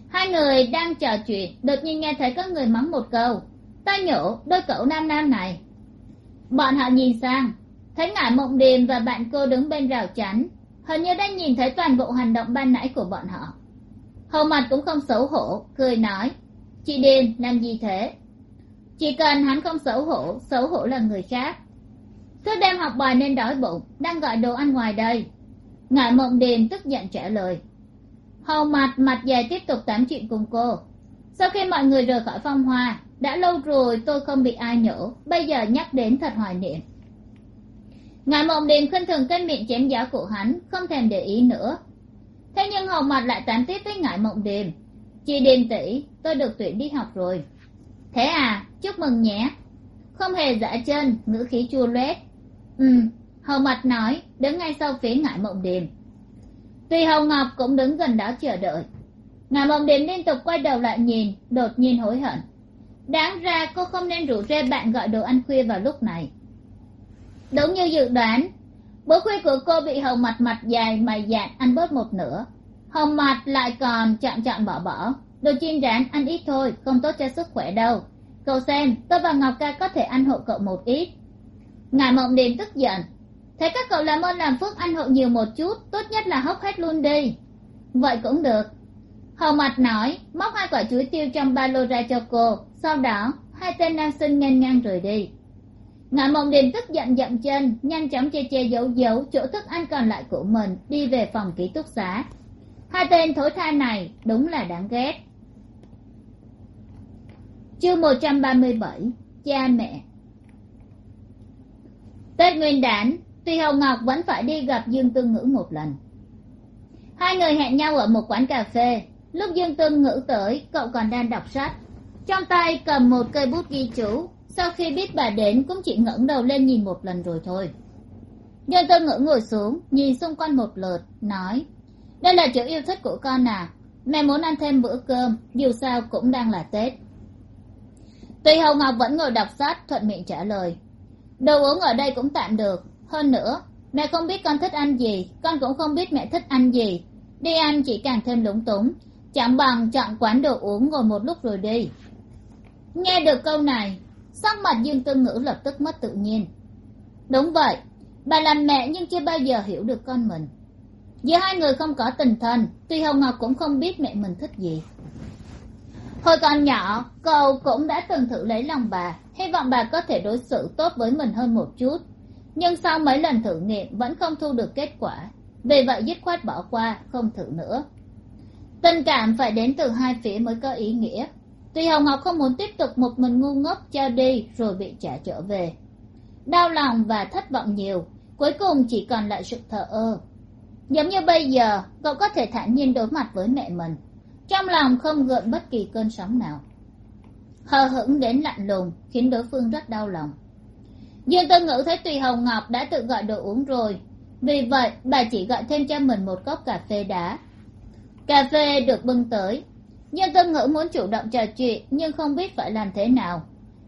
Hai người đang trò chuyện, đột nhiên nghe thấy có người mắng một câu. Ta nhổ đôi cậu nam nam này. Bọn họ nhìn sang, thấy ngải mộng điềm và bạn cô đứng bên rào chắn, hình như đã nhìn thấy toàn bộ hành động ban nãy của bọn họ. Hầu mặt cũng không xấu hổ, cười nói, chị điềm, làm gì thế? Chỉ cần hắn không xấu hổ xấu hổ là người khác. Thức đêm học bài nên đói bụng, đang gọi đồ ăn ngoài đây ngải mộng điềm tức giận trả lời. Hầu mặt mặt dài tiếp tục tám chuyện cùng cô. Sau khi mọi người rời khỏi phong hoa, đã lâu rồi tôi không bị ai nhổ, bây giờ nhắc đến thật hoài niệm. Ngài mộng điềm khinh thường cái miệng chém giáo của hắn, không thèm để ý nữa. Thế nhưng hầu mặt lại tán tiếp với ngài mộng điềm chị điềm tỷ tôi được tuyển đi học rồi. Thế à chúc mừng nhé. Không hề giả chân, ngữ khí chua loét. Ừ hầu mặt nói, đứng ngay sau phía ngải mộng điềm tuy hầu ngọc cũng đứng gần đó chờ đợi. Ngài mộng điềm liên tục quay đầu lại nhìn, đột nhiên hối hận. Đáng ra cô không nên rủ rê bạn gọi đồ ăn khuya vào lúc này. Đúng như dự đoán, bữa khuya của cô bị hầu mặt mặt dài mày dạn ăn bớt một nửa. Hầu mặt lại còn chọn chọn bỏ bỏ. Đồ chiên rán ăn ít thôi, không tốt cho sức khỏe đâu. Cậu xem, tôi và ngọc ca có thể ăn hộ cậu một ít. Ngài mộng điềm tức giận thế các cậu làm ơn làm phước ăn hộ nhiều một chút, tốt nhất là hốc hết luôn đi. Vậy cũng được. Hầu mặt nói, móc hai quả chuối tiêu trong ba lô ra cho cô, sau đó, hai tên nam sinh nghênh ngang rời đi. Ngã mộng điềm tức giận dậm chân, nhanh chóng che che giấu giấu chỗ thức ăn còn lại của mình, đi về phòng ký túc xá. Hai tên thối tha này, đúng là đáng ghét. Chương một trăm ba mươi bảy, cha mẹ. Tết nguyên đán tuy hồng ngọc vẫn phải đi gặp dương Tương ngữ một lần. Hai người hẹn nhau ở một quán cà phê. Lúc dương Tương ngữ tới, cậu còn đang đọc sách. Trong tay cầm một cây bút ghi chú. Sau khi biết bà đến, cũng chỉ ngẩng đầu lên nhìn một lần rồi thôi. Dương Tương ngữ ngồi xuống, nhìn xung quanh một lượt, nói, đây là chỗ yêu thích của con à. Mẹ muốn ăn thêm bữa cơm, dù sao cũng đang là tết. Tuy hồng ngọc vẫn ngồi đọc sách, thuận miệng trả lời, đồ uống ở đây cũng tạm được hơn nữa. Mẹ không biết con thích ăn gì, con cũng không biết mẹ thích ăn gì. Đi ăn chỉ càng thêm lúng túng. Chẳng bằng chọn quán đồ uống ngồi một lúc rồi đi. Nghe được câu này, sắc mặt dương tư ngữ lập tức mất tự nhiên. Đúng vậy, bà làm mẹ nhưng chưa bao giờ hiểu được con mình. Giữa hai người không có tình thân, tuy hồng ngọc cũng không biết mẹ mình thích gì. Hồi còn nhỏ, cậu cũng đã từng thử lấy lòng bà. Hy vọng bà có thể đối xử tốt với mình hơn một chút nhưng sau mấy lần thử nghiệm vẫn không thu được kết quả. Vì vậy dứt khoát bỏ qua, không thử nữa. Tình cảm phải đến từ hai phía mới có ý nghĩa. Tuy hồng ngọc không muốn tiếp tục một mình ngu ngốc cho đi rồi bị trả trở về. Đau lòng và thất vọng nhiều, cuối cùng chỉ còn lại sự thờ ơ. Giống như bây giờ, cậu có thể thản nhiên đối mặt với mẹ mình. Trong lòng không gợn bất kỳ cơn sóng nào. Hờ hững đến lạnh lùng khiến đối phương rất đau lòng dương tân ngữ thấy tùy hồng ngọc đã tự gọi đồ uống rồi. Vì vậy, bà chỉ gọi thêm cho mình một cốc cà phê đá cà phê được bưng tới. Dương tân ngữ muốn chủ động trò chuyện, nhưng không biết phải làm thế nào.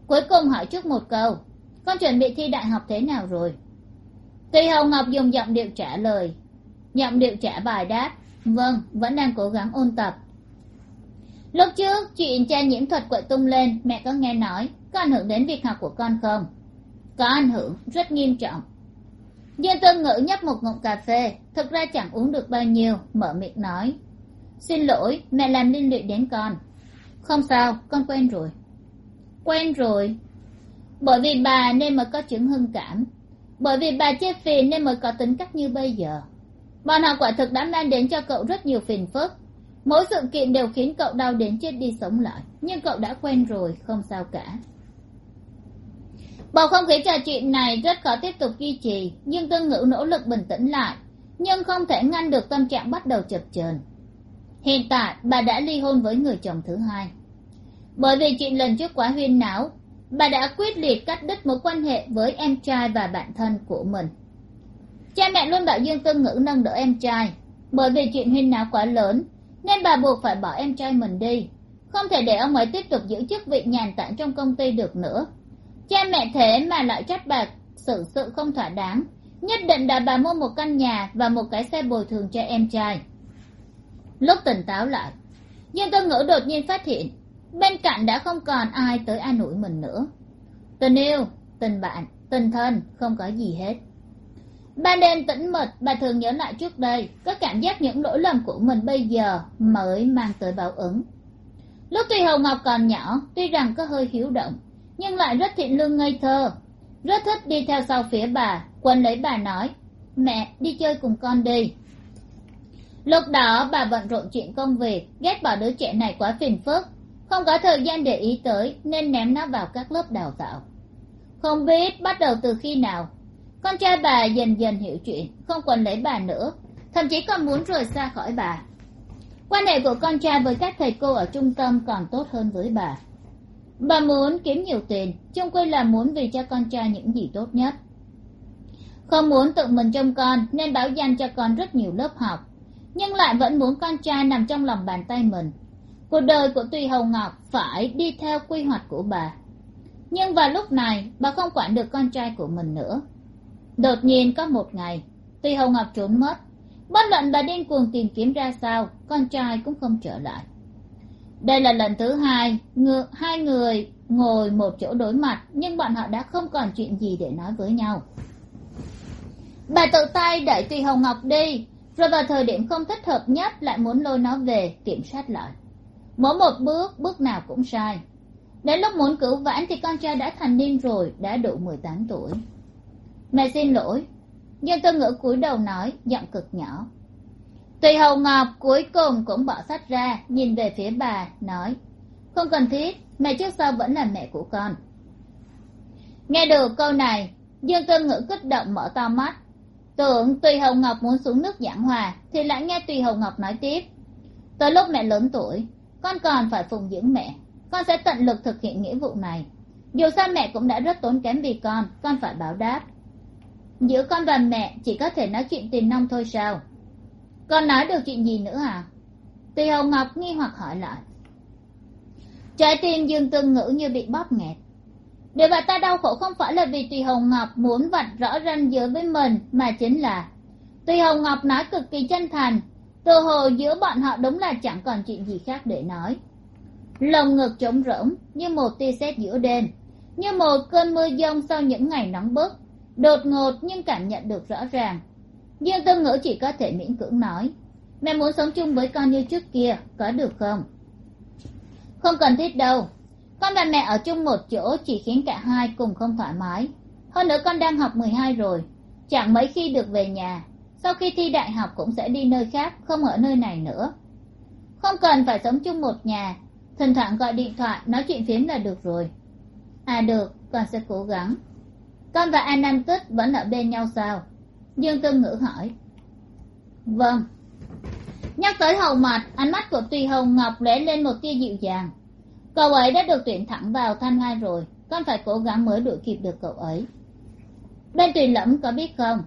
Cuối cùng hỏi trước một câu, con chuẩn bị thi đại học thế nào rồi? Tùy hồng ngọc dùng giọng điệu trả lời. Giọng điệu trả bài đáp vâng vẫn đang cố gắng ôn tập. Lúc trước, chuyện cha nhiễm thuật quậy tung lên, mẹ có nghe nói có ảnh hưởng đến việc học của con không? Có ảnh hưởng rất nghiêm trọng. Dương tương ngữ nhấp một ngụm cà phê, thực ra chẳng uống được bao nhiêu, mở miệng nói. Xin lỗi, mẹ làm liên lụy đến con. Không sao, con quen rồi. Quen rồi. Bởi vì bà nên mới có chứng hưng cảm. Bởi vì bà chê phiền nên mới có tính cách như bây giờ. Bọn họ quả thực đã mang đến cho cậu rất nhiều phiền phức. Mỗi sự kiện đều khiến cậu đau đến chết đi sống lại. Nhưng cậu đã quen rồi, không sao cả bầu không khí trò chuyện này rất khó tiếp tục duy trì, nhưng tương ngữ nỗ lực bình tĩnh lại, nhưng không thể ngăn được tâm trạng bắt đầu chập chờn. Hiện tại, bà đã ly hôn với người chồng thứ hai. Bởi vì chuyện lần trước quá huyên náo, bà đã quyết liệt cắt đứt mối quan hệ với em trai và bạn thân của mình. Cha mẹ luôn bảo dương tương ngữ nâng đỡ em trai. Bởi vì chuyện huyên náo quá lớn, nên bà buộc phải bỏ em trai mình đi. Không thể để ông ấy tiếp tục giữ chức vị nhàn tản trong công ty được nữa cha mẹ thế mà lại trách bà xử sự không thỏa đáng. Nhất định đã bà mua một căn nhà và một cái xe bồi thường cho em trai. Lúc tỉnh táo lại dương tôi ngữ đột nhiên phát hiện bên cạnh đã không còn ai tới an ủi mình nữa. Tình yêu, tình bạn, tình thân không có gì hết. Ban đêm tĩnh mịch, bà thường nhớ lại trước đây có cảm giác những lỗi lầm của mình bây giờ mới mang tới báo ứng. Lúc tuy hồng ngọc còn nhỏ, tuy rằng có hơi hiếu động nhưng lại rất thiện lương ngây thơ. Rất thích đi theo sau phía bà quân lấy bà nói, mẹ, đi chơi cùng con đi. Lúc đó bà bận rộn chuyện công việc, ghét bỏ đứa trẻ này quá phiền phức, không có thời gian để ý tới nên ném nó vào các lớp đào tạo. Không biết bắt đầu từ khi nào, con trai bà dần dần hiểu chuyện, không còn lấy bà nữa, thậm chí còn muốn rời xa khỏi bà. Quan hệ của con trai với các thầy cô ở trung tâm còn tốt hơn với bà bà muốn kiếm nhiều tiền, chung quy là muốn vì cho con trai những gì tốt nhất. Không muốn tự mình trông con, nên bảo dành cho con rất nhiều lớp học. Nhưng lại vẫn muốn con trai nằm trong lòng bàn tay mình. Cuộc đời của tùy hồng ngọc phải đi theo quy hoạch của bà. Nhưng vào lúc này, bà không quản được con trai của mình nữa. Đột nhiên có một ngày, tùy hồng ngọc trốn mất. Bất luận bà điên cuồng tìm kiếm ra sao, con trai cũng không trở lại đây là lần thứ hai ngựa, hai người ngồi một chỗ đối mặt nhưng bọn họ đã không còn chuyện gì để nói với nhau. Bà tự tay đẩy tùy hồng ngọc đi rồi vào thời điểm không thích hợp nhất lại muốn lôi nó về kiểm soát lại. Mỗi một bước bước nào cũng sai. Đến lúc muốn cứu vãn thì con trai đã thành niên rồi đã đủ mười tám tuổi. Mẹ xin lỗi dương tư ngữ cúi đầu nói giọng cực nhỏ tùy hầu ngọc cuối cùng cũng bỏ sách ra, nhìn về phía bà, nói, không cần thiết, mẹ trước sau vẫn là mẹ của con. Nghe được câu này, dương tư ngữ kích động mở to mắt. Tưởng tùy hầu ngọc muốn xuống nước giảng hòa, thì lại nghe tùy hầu ngọc nói tiếp, tới lúc mẹ lớn tuổi, con còn phải phụng dưỡng mẹ, con sẽ tận lực thực hiện nghĩa vụ này. Dù sao mẹ cũng đã rất tốn kém vì con con phải báo đáp. Giữa con và mẹ chỉ có thể nói chuyện tiền nông thôi sao? Con nói được chuyện gì nữa à? Tùy Hồng ngọc nghi hoặc hỏi lại. Trái tim dương tương ngữ như bị bóp nghẹt. Điều bà ta đau khổ không phải là vì tùy hồng ngọc muốn vạch rõ ranh giới với mình, mà chính là tùy hồng ngọc nói cực kỳ chân thành. Từ hồ giữa bọn họ đúng là chẳng còn chuyện gì khác để nói. Lồng ngực trống rỗng như một tia sét giữa đêm, như một cơn mưa giông sau những ngày nóng bức, đột ngột nhưng cảm nhận được rõ ràng dương tư ngữ chỉ có thể miễn cưỡng nói, mẹ muốn sống chung với con như trước kia, có được không? Không cần thiết đâu. Con và mẹ ở chung một chỗ chỉ khiến cả hai cùng không thoải mái. Hơn nữa con đang học mười hai rồi. Chẳng mấy khi được về nhà, sau khi thi đại học cũng sẽ đi nơi khác, không ở nơi này nữa. Không cần, phải sống chung một nhà. Thỉnh thoảng gọi điện thoại, nói chuyện phiếm là được rồi. À được, con sẽ cố gắng. Con và an nam tích vẫn ở bên nhau sao? Dương tương ngữ hỏi. Vâng. Nhắc tới hầu mặt ánh mắt của tùy hồng ngọc lóe lên một tia dịu dàng. Cậu ấy đã được tuyển thẳng vào thanh hai rồi, con phải cố gắng mới đuổi kịp được cậu ấy. Bên tùy lẫm có biết không?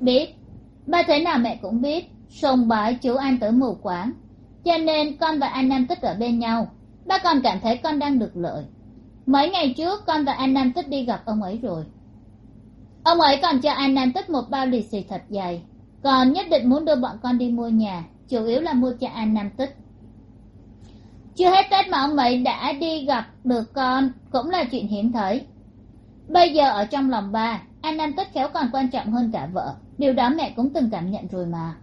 Biết. Ba thế nào mẹ cũng biết, sùng bái chú an tới mù quáng. Cho nên con và anh nam tích ở bên nhau, ba còn cảm thấy con đang được lợi. Mấy ngày trước, con và anh nam tích đi gặp ông ấy rồi ông ấy còn cho an nam tích một bao lì xì thật dày. Còn nhất định muốn đưa bọn con đi mua nhà, chủ yếu là mua cho an nam tích chưa hết tết mà ông ấy đã đi gặp được con, cũng là chuyện hiếm thấy. Bây giờ ở trong lòng ba, an nam tích khéo còn quan trọng hơn cả vợ. Điều đó mẹ cũng từng cảm nhận rồi mà.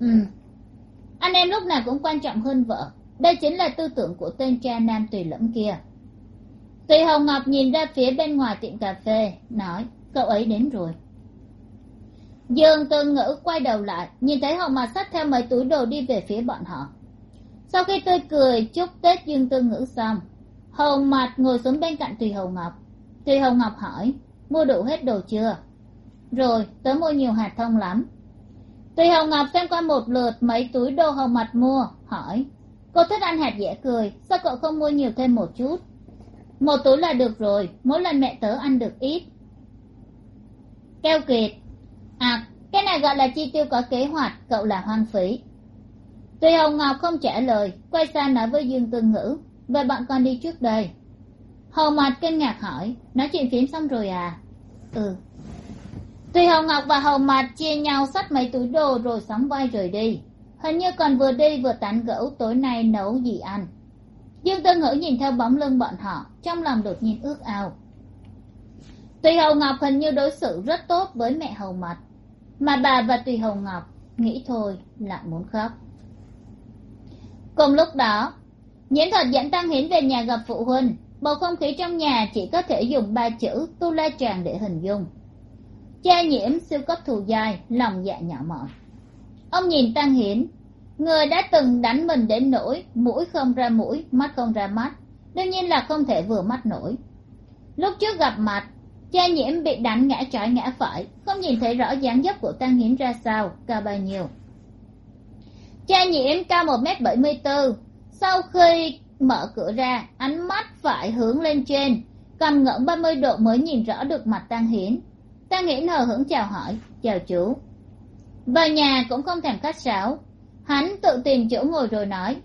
Ừ. Anh em lúc nào cũng quan trọng hơn vợ. Đây chính là tư tưởng của tên cha nam tùy lẫm kia. Tùy hồng ngọc nhìn ra phía bên ngoài tiệm cà phê, nói cậu ấy đến rồi. Dương tư ngữ quay đầu lại, nhìn thấy hồng mặt xách theo mấy túi đồ đi về phía bọn họ. Sau khi tôi cười, chúc tết dương tư ngữ xong, hồng mặt ngồi xuống bên cạnh tùy hồng ngọc. Tùy hồng ngọc hỏi, mua đủ hết đồ chưa? Rồi, tớ mua nhiều hạt thông lắm. Tùy hồng ngọc xem qua một lượt mấy túi đồ hồng mặt mua, hỏi, cô thích ăn hạt dễ cười, sao cậu không mua nhiều thêm một chút? Một túi là được rồi, mỗi lần mẹ tớ ăn được ít keo kiệt. À cái này gọi là chi tiêu có kế hoạch, cậu là hoang phí. Tuy hồng ngọc không trả lời, quay sang nói với dương tương ngữ, vậy bọn con đi trước đây. Hầu mặt kinh ngạc hỏi, nói chuyện phím xong rồi à? Ừ. Tuy hồng ngọc và hầu mặt chia nhau xách mấy túi đồ rồi sóng vai rời đi. Hình như còn vừa đi vừa tán gẫu tối nay nấu gì ăn. Dương Tương ngữ nhìn theo bóng lưng bọn họ, trong lòng đột nhiên ước ao tùy hầu ngọc hình như đối xử rất tốt với mẹ hầu mật. Mà bà và tùy hầu ngọc nghĩ thôi, lại muốn khóc. Cùng lúc đó nhiễm thuật dẫn tăng hiến về nhà gặp phụ huynh, bầu không khí trong nhà chỉ có thể dùng ba chữ tu la tràng để hình dung. Cha nhiễm siêu cấp thù dai, lòng dạ nhỏ mọn. Ông nhìn tăng hiến, người đã từng đánh mình đến nỗi mũi không ra mũi, mắt không ra mắt, đương nhiên là không thể vừa mắt nổi. Lúc trước gặp mặt cha nhiễm bị đánh ngã trái ngã phải, không nhìn thấy rõ dáng dấp của tăng hiến ra sao, cao bao nhiêu? Cha nhiễm cao một m bảy mươi bốn sau khi mở cửa ra, ánh mắt phải hướng lên trên cầm ngẩng ba mươi độ mới nhìn rõ được mặt tăng hiến. Tăng hiến hờ hững chào hỏi, chào chú. Vào nhà cũng không thèm khách sáo. Hắn tự tìm chỗ ngồi rồi nói,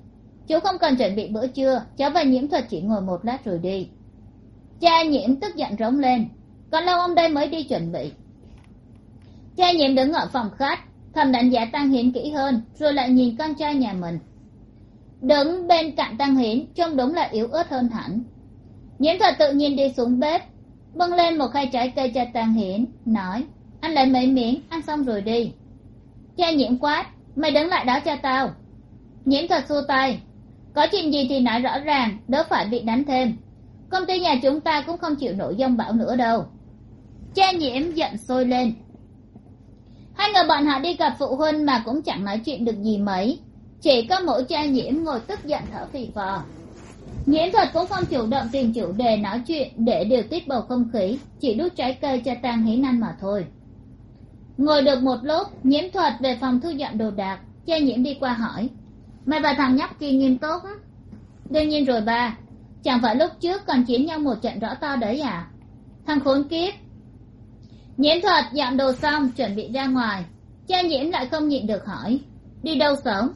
chú không cần chuẩn bị bữa trưa, cháu và nhiễm thuật chỉ ngồi một lát rồi đi. Cha nhiễm tức giận rống lên còn lâu ông đây mới đi chuẩn bị. Cha nhiễm đứng ở phòng khách, thầm đánh giá tăng hiến kỹ hơn, rồi lại nhìn con trai nhà mình. Đứng bên cạnh tăng hiến, trông đúng là yếu ớt hơn hẳn. Nhiễm thuật tự nhiên đi xuống bếp, bưng lên một khay trái cây cho tăng hiến, nói ăn lấy mấy miếng, ăn xong rồi đi. Cha nhiễm quát, mày đứng lại đó cho tao. Nhiễm thuật xua tay, có chuyện gì thì nói rõ ràng, đỡ phải bị đánh thêm. Công ty nhà chúng ta cũng không chịu nổi dông bão nữa đâu cha nhiễm giận sôi lên. Hai người bọn họ đi gặp phụ huynh mà cũng chẳng nói chuyện được gì mấy. Chỉ có mỗi cha nhiễm ngồi tức giận thở phì phò. Nhiễm thuật cũng không chủ động tìm chủ đề nói chuyện để điều tiết bầu không khí, chỉ đút trái cây cho tang hí ăn mà thôi. Ngồi được một lúc nhiễm thuật về phòng thu dọn đồ đạc cha nhiễm đi qua hỏi, mày và thằng nhóc kia nghiêm túc á? Đương nhiên rồi ba, chẳng phải lúc trước còn chiến nhau một trận rõ to đấy à? Thằng khốn kiếp nhiễm thuật dọn đồ xong, chuẩn bị ra ngoài. Cha nhiễm lại không nhịn được hỏi, đi đâu sớm?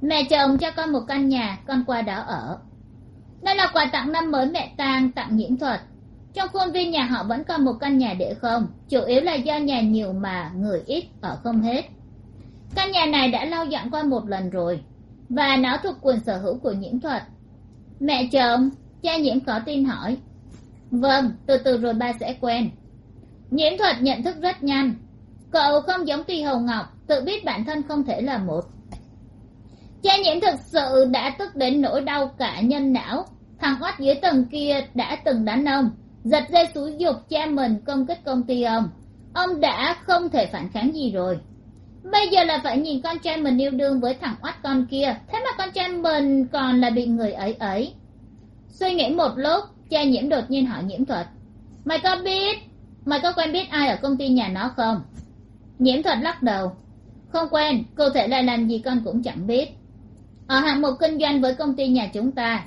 Mẹ chồng cho con một căn nhà, con qua đó ở. Đây là quà tặng năm mới mẹ tang, tặng nhiễm thuật. Trong khuôn viên nhà họ vẫn còn một căn nhà để không, chủ yếu là do nhà nhiều mà người ít ở không hết. Căn nhà này đã lau dọn qua một lần rồi, và nó thuộc quyền sở hữu của nhiễm thuật. Mẹ chồng, cha nhiễm có tin hỏi. Vâng từ từ rồi ba sẽ quen nhiễm thuật nhận thức rất nhanh. Cậu không giống tùy hầu ngọc, tự biết bản thân không thể là một. Cha nhiễm thực sự đã tức đến nỗi đau cả nhân não. Thằng oát dưới tầng kia đã từng đánh ông, giật dây xúi dục cha mình công kích công ty ông. Ông đã không thể phản kháng gì rồi. Bây giờ là phải nhìn con trai mình yêu đương với thằng oát con kia, thế mà con trai mình còn là bị người ấy ấy. Suy nghĩ một lúc cha nhiễm đột nhiên hỏi nhiễm thuật, mày có biết mày có quen biết ai ở công ty nhà nó không? Nhiễm thuật lắc đầu. Không quen cụ thể là làm gì con cũng chẳng biết. Ở hạng mục kinh doanh với công ty nhà chúng ta,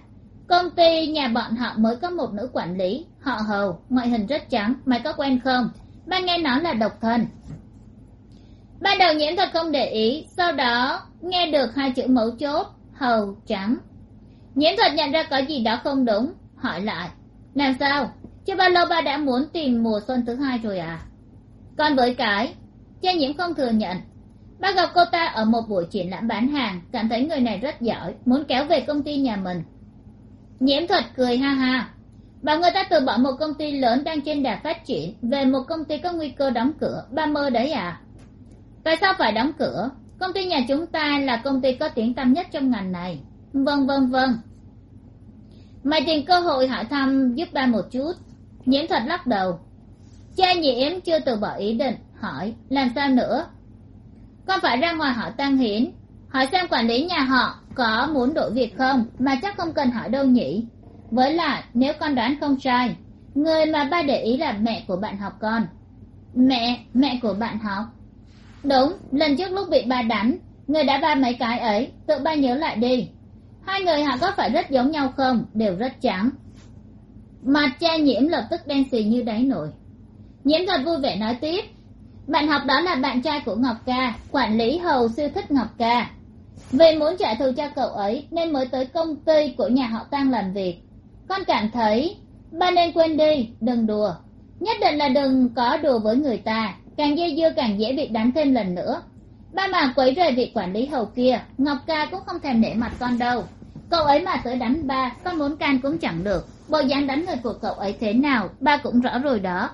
công ty nhà bọn họ mới có một nữ quản lý, họ hầu. Ngoại hình rất trắng, mày có quen không? Ba nghe nói là độc thân. Ban đầu nhiễm thật không để ý, sau đó nghe được hai chữ mấu chốt, hầu trắng. Nhiễm thuật nhận ra có gì đó không đúng, hỏi lại. Làm sao? Chưa bao lâu ba đã muốn tìm mùa xuân thứ hai rồi à? Còn với cái cha nhiễm không thừa nhận. Ba gặp cô ta ở một buổi triển lãm bán hàng, cảm thấy người này rất giỏi, muốn kéo về công ty nhà mình. Nhiễm thuật cười ha ha. Bảo người ta từ bỏ một công ty lớn đang trên đà phát triển, về một công ty có nguy cơ đóng cửa. Ba mơ đấy à? Tại sao phải đóng cửa? Công ty nhà chúng ta là công ty có tiếng tăm nhất trong ngành này. Vâng vâng vâng. Mày tìm cơ hội hỏi thăm giúp ba một chút nhiễm thuật lắc đầu. Cha nhiễm chưa từ bỏ ý định, hỏi, làm sao nữa? Con phải ra ngoài hỏi tăng hiến hỏi xem quản lý nhà họ có muốn đổi việc không, mà chắc không cần hỏi đâu nhỉ? Với lại, nếu con đoán không sai, người mà ba để ý là mẹ của bạn học con. Mẹ mẹ của bạn học. Đúng, lần trước lúc bị ba đánh, người đã ba mấy cái ấy, tự ba nhớ lại đi. Hai người họ có phải rất giống nhau không, đều rất trắng mặt cha nhiễm lập tức đen xì như đáy nổi. Nhiễm thật vui vẻ nói tiếp. Bạn học đó là bạn trai của ngọc ca, quản lý hầu siêu thích ngọc ca. Vì muốn trả thù cho cậu ấy nên mới tới công ty của nhà họ tăng làm việc. Con cảm thấy, ba nên quên đi, đừng đùa. Nhất định là đừng có đùa với người ta, càng dây dưa càng dễ bị đánh thêm lần nữa. Ba mà quấy rầy vị quản lý hầu kia, ngọc ca cũng không thèm để mặt con đâu. Cậu ấy mà tới đánh ba, con muốn can cũng chẳng được bộ dáng đánh người của cậu ấy thế nào, ba cũng rõ rồi đó.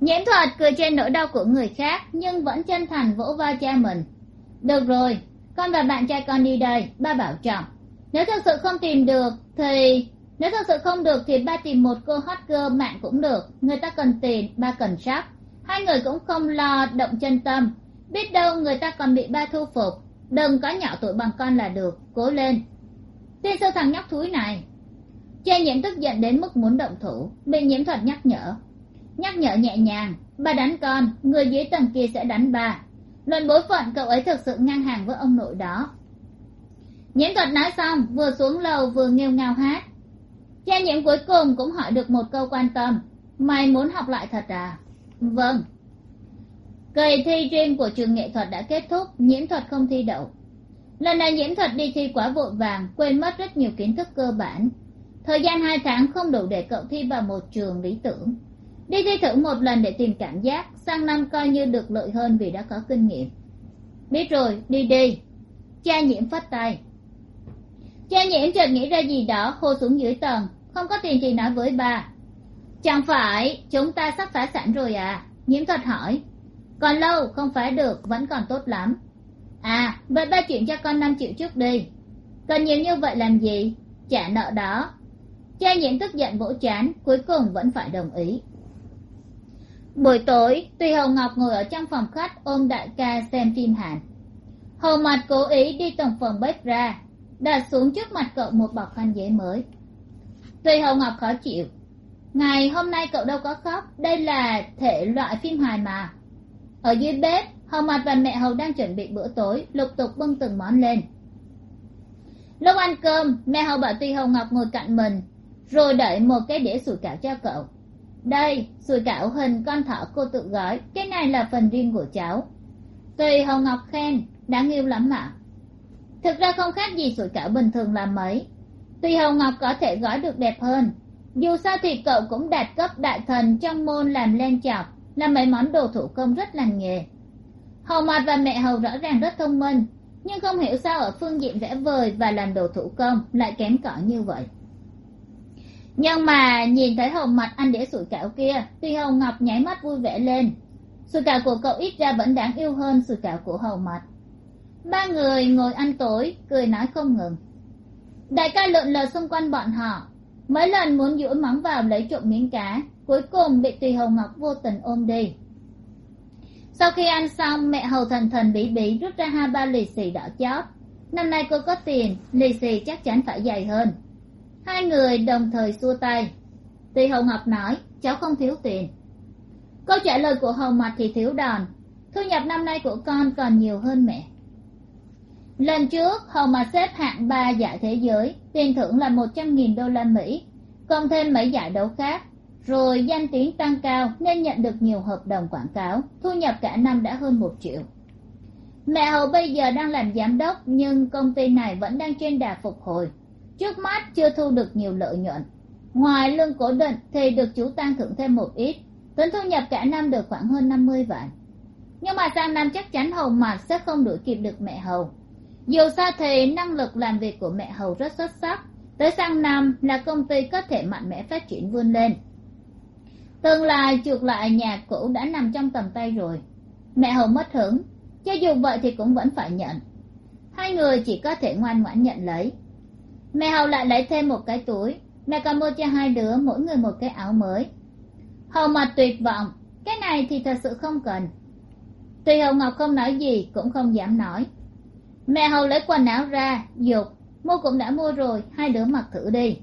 Nhiễm thuật cười trên nỗi đau của người khác, nhưng vẫn chân thành vỗ vai cha mình. Được rồi, con và bạn trai con đi đây, ba bảo trọng. Nếu thật sự không tìm được thì, nếu thật sự không được thì ba tìm một cô hot girl mạng cũng được. Người ta cần tiền, ba cần sắc hai người cũng không lo động chân tâm. Biết đâu người ta còn bị ba thu phục. Đừng có nhỏ tuổi bằng con là được, cố lên. Tiên sư thằng nhóc thúi này cha nhiễm tức giận đến mức muốn động thủ. Bị nhiễm thuật nhắc nhở. Nhắc nhở nhẹ nhàng. Ba đánh con, người dưới tầng kia sẽ đánh ba. Luận bối phận, cậu ấy thực sự ngang hàng với ông nội đó. Nhiễm thuật nói xong, vừa xuống lầu, vừa nghêu ngao hát. Cha nhiễm cuối cùng cũng hỏi được một câu quan tâm. Mày muốn học lại thật à? Vâng. Kỳ thi riêng của trường nghệ thuật đã kết thúc, nhiễm thuật không thi đậu. Lần này nhiễm thuật đi thi quá vội vàng, quên mất rất nhiều kiến thức cơ bản thời gian hai tháng không đủ để cậu thi vào một trường lý tưởng. Đi thi thử một lần để tìm cảm giác, sang năm coi như được lợi hơn vì đã có kinh nghiệm. Biết rồi, đi đi. Cha nhiễm phất tay. Cha nhiễm chợt nghĩ ra gì đó, hô xuống dưới tầng. Không có tiền thì nói với bà chẳng phải, chúng ta sắp phá sản rồi à nhiễm thuật hỏi. Còn lâu, không phá được, vẫn còn tốt lắm. À vậy ba chuyển cho con năm triệu trước đi. Cần nhiều như vậy làm gì? Trả nợ đó cha nhiễm tức giận vỗ chán, cuối cùng vẫn phải đồng ý. Buổi tối, tùy hồng ngọc ngồi ở trong phòng khách ôm đại ca xem phim hàn. Hầu mặt cố ý đi tổng phòng bếp ra, đặt xuống trước mặt cậu một bọc khăn giấy mới. Tùy hồng ngọc khó chịu. Ngày hôm nay cậu đâu có khóc, đây là thể loại phim hài mà. Ở dưới bếp hầu mặt và mẹ hầu đang chuẩn bị bữa tối, lục tục bưng từng món lên. Lúc ăn cơm, mẹ hầu bảo tùy hồng ngọc ngồi cạnh mình rồi đẩy một cái đĩa sủi cảo cho cậu. Đây, sủi cảo hình con thỏ cô tự gói, cái này là phần riêng của cháu. Tùy hồng ngọc khen, đáng yêu lắm ạ. thực ra không khác gì sủi cảo bình thường làm mấy. Tùy hồng ngọc có thể gói được đẹp hơn. Dù sao thì cậu cũng đạt cấp đại thần trong môn làm len chọc làm mấy món đồ thủ công rất lành nghề. Hầu mặt và mẹ hầu rõ ràng rất thông minh, nhưng không hiểu sao ở phương diện vẽ vời và làm đồ thủ công lại kém cỏi như vậy nhưng mà nhìn thấy hầu mặt ăn đĩa sủi cảo kia tuy hồng ngọc nháy mắt vui vẻ lên. Sủi cảo của cậu ít ra vẫn đáng yêu hơn sủi cảo của hầu mặt. Ba người ngồi ăn tối, cười nói không ngừng. Đại ca lượn lờ xung quanh bọn họ. Mấy lần muốn duỗi móng vào lấy trộm miếng cá, cuối cùng bị tùy hồng ngọc vô tình ôm đi. Sau khi ăn xong, mẹ hầu thần thần bí bí rút ra hai ba lì xì đỏ chót. Năm nay cô có tiền, lì xì chắc chắn phải dày hơn hai người đồng thời xua tay. Tuy hồng ngọc nói, cháu không thiếu tiền. Câu trả lời của hồng mặt thì thiếu đòn. Thu nhập năm nay của con còn nhiều hơn mẹ. Lần trước, hồng mặt xếp hạng ba giải thế giới, tiền thưởng là một trăm nghìn đô la mỹ, cộng thêm mấy giải đấu khác. Rồi danh tiếng tăng cao nên nhận được nhiều hợp đồng quảng cáo, thu nhập cả năm đã hơn một triệu. Mẹ hầu bây giờ đang làm giám đốc, nhưng công ty này vẫn đang trên đà phục hồi trước mắt chưa thu được nhiều lợi nhuận. Ngoài lương cố định thì được chú tăng thưởng thêm một ít, tính thu nhập cả năm được khoảng hơn năm mươi vạn. Nhưng mà sang năm chắc chắn hầu mặt sẽ không đuổi kịp được mẹ hầu. Dù sao thì năng lực làm việc của mẹ hầu rất xuất sắc, tới sang năm là công ty có thể mạnh mẽ phát triển vươn lên. Tương lai chuộc lại nhà cũ đã nằm trong tầm tay rồi. Mẹ hầu mất hứng, cho dù vậy thì cũng vẫn phải nhận. Hai người chỉ có thể ngoan ngoãn nhận lấy mẹ hầu lại lấy thêm một cái túi. Mẹ còn mua cho hai đứa, mỗi người một cái áo mới. Hầu mặt tuyệt vọng. Cái này thì thật sự không cần. Tuy hầu ngọc không nói gì, cũng không dám nói. Mẹ hầu lấy quần áo ra, dục. Mua cũng đã mua rồi, hai đứa mặc thử đi.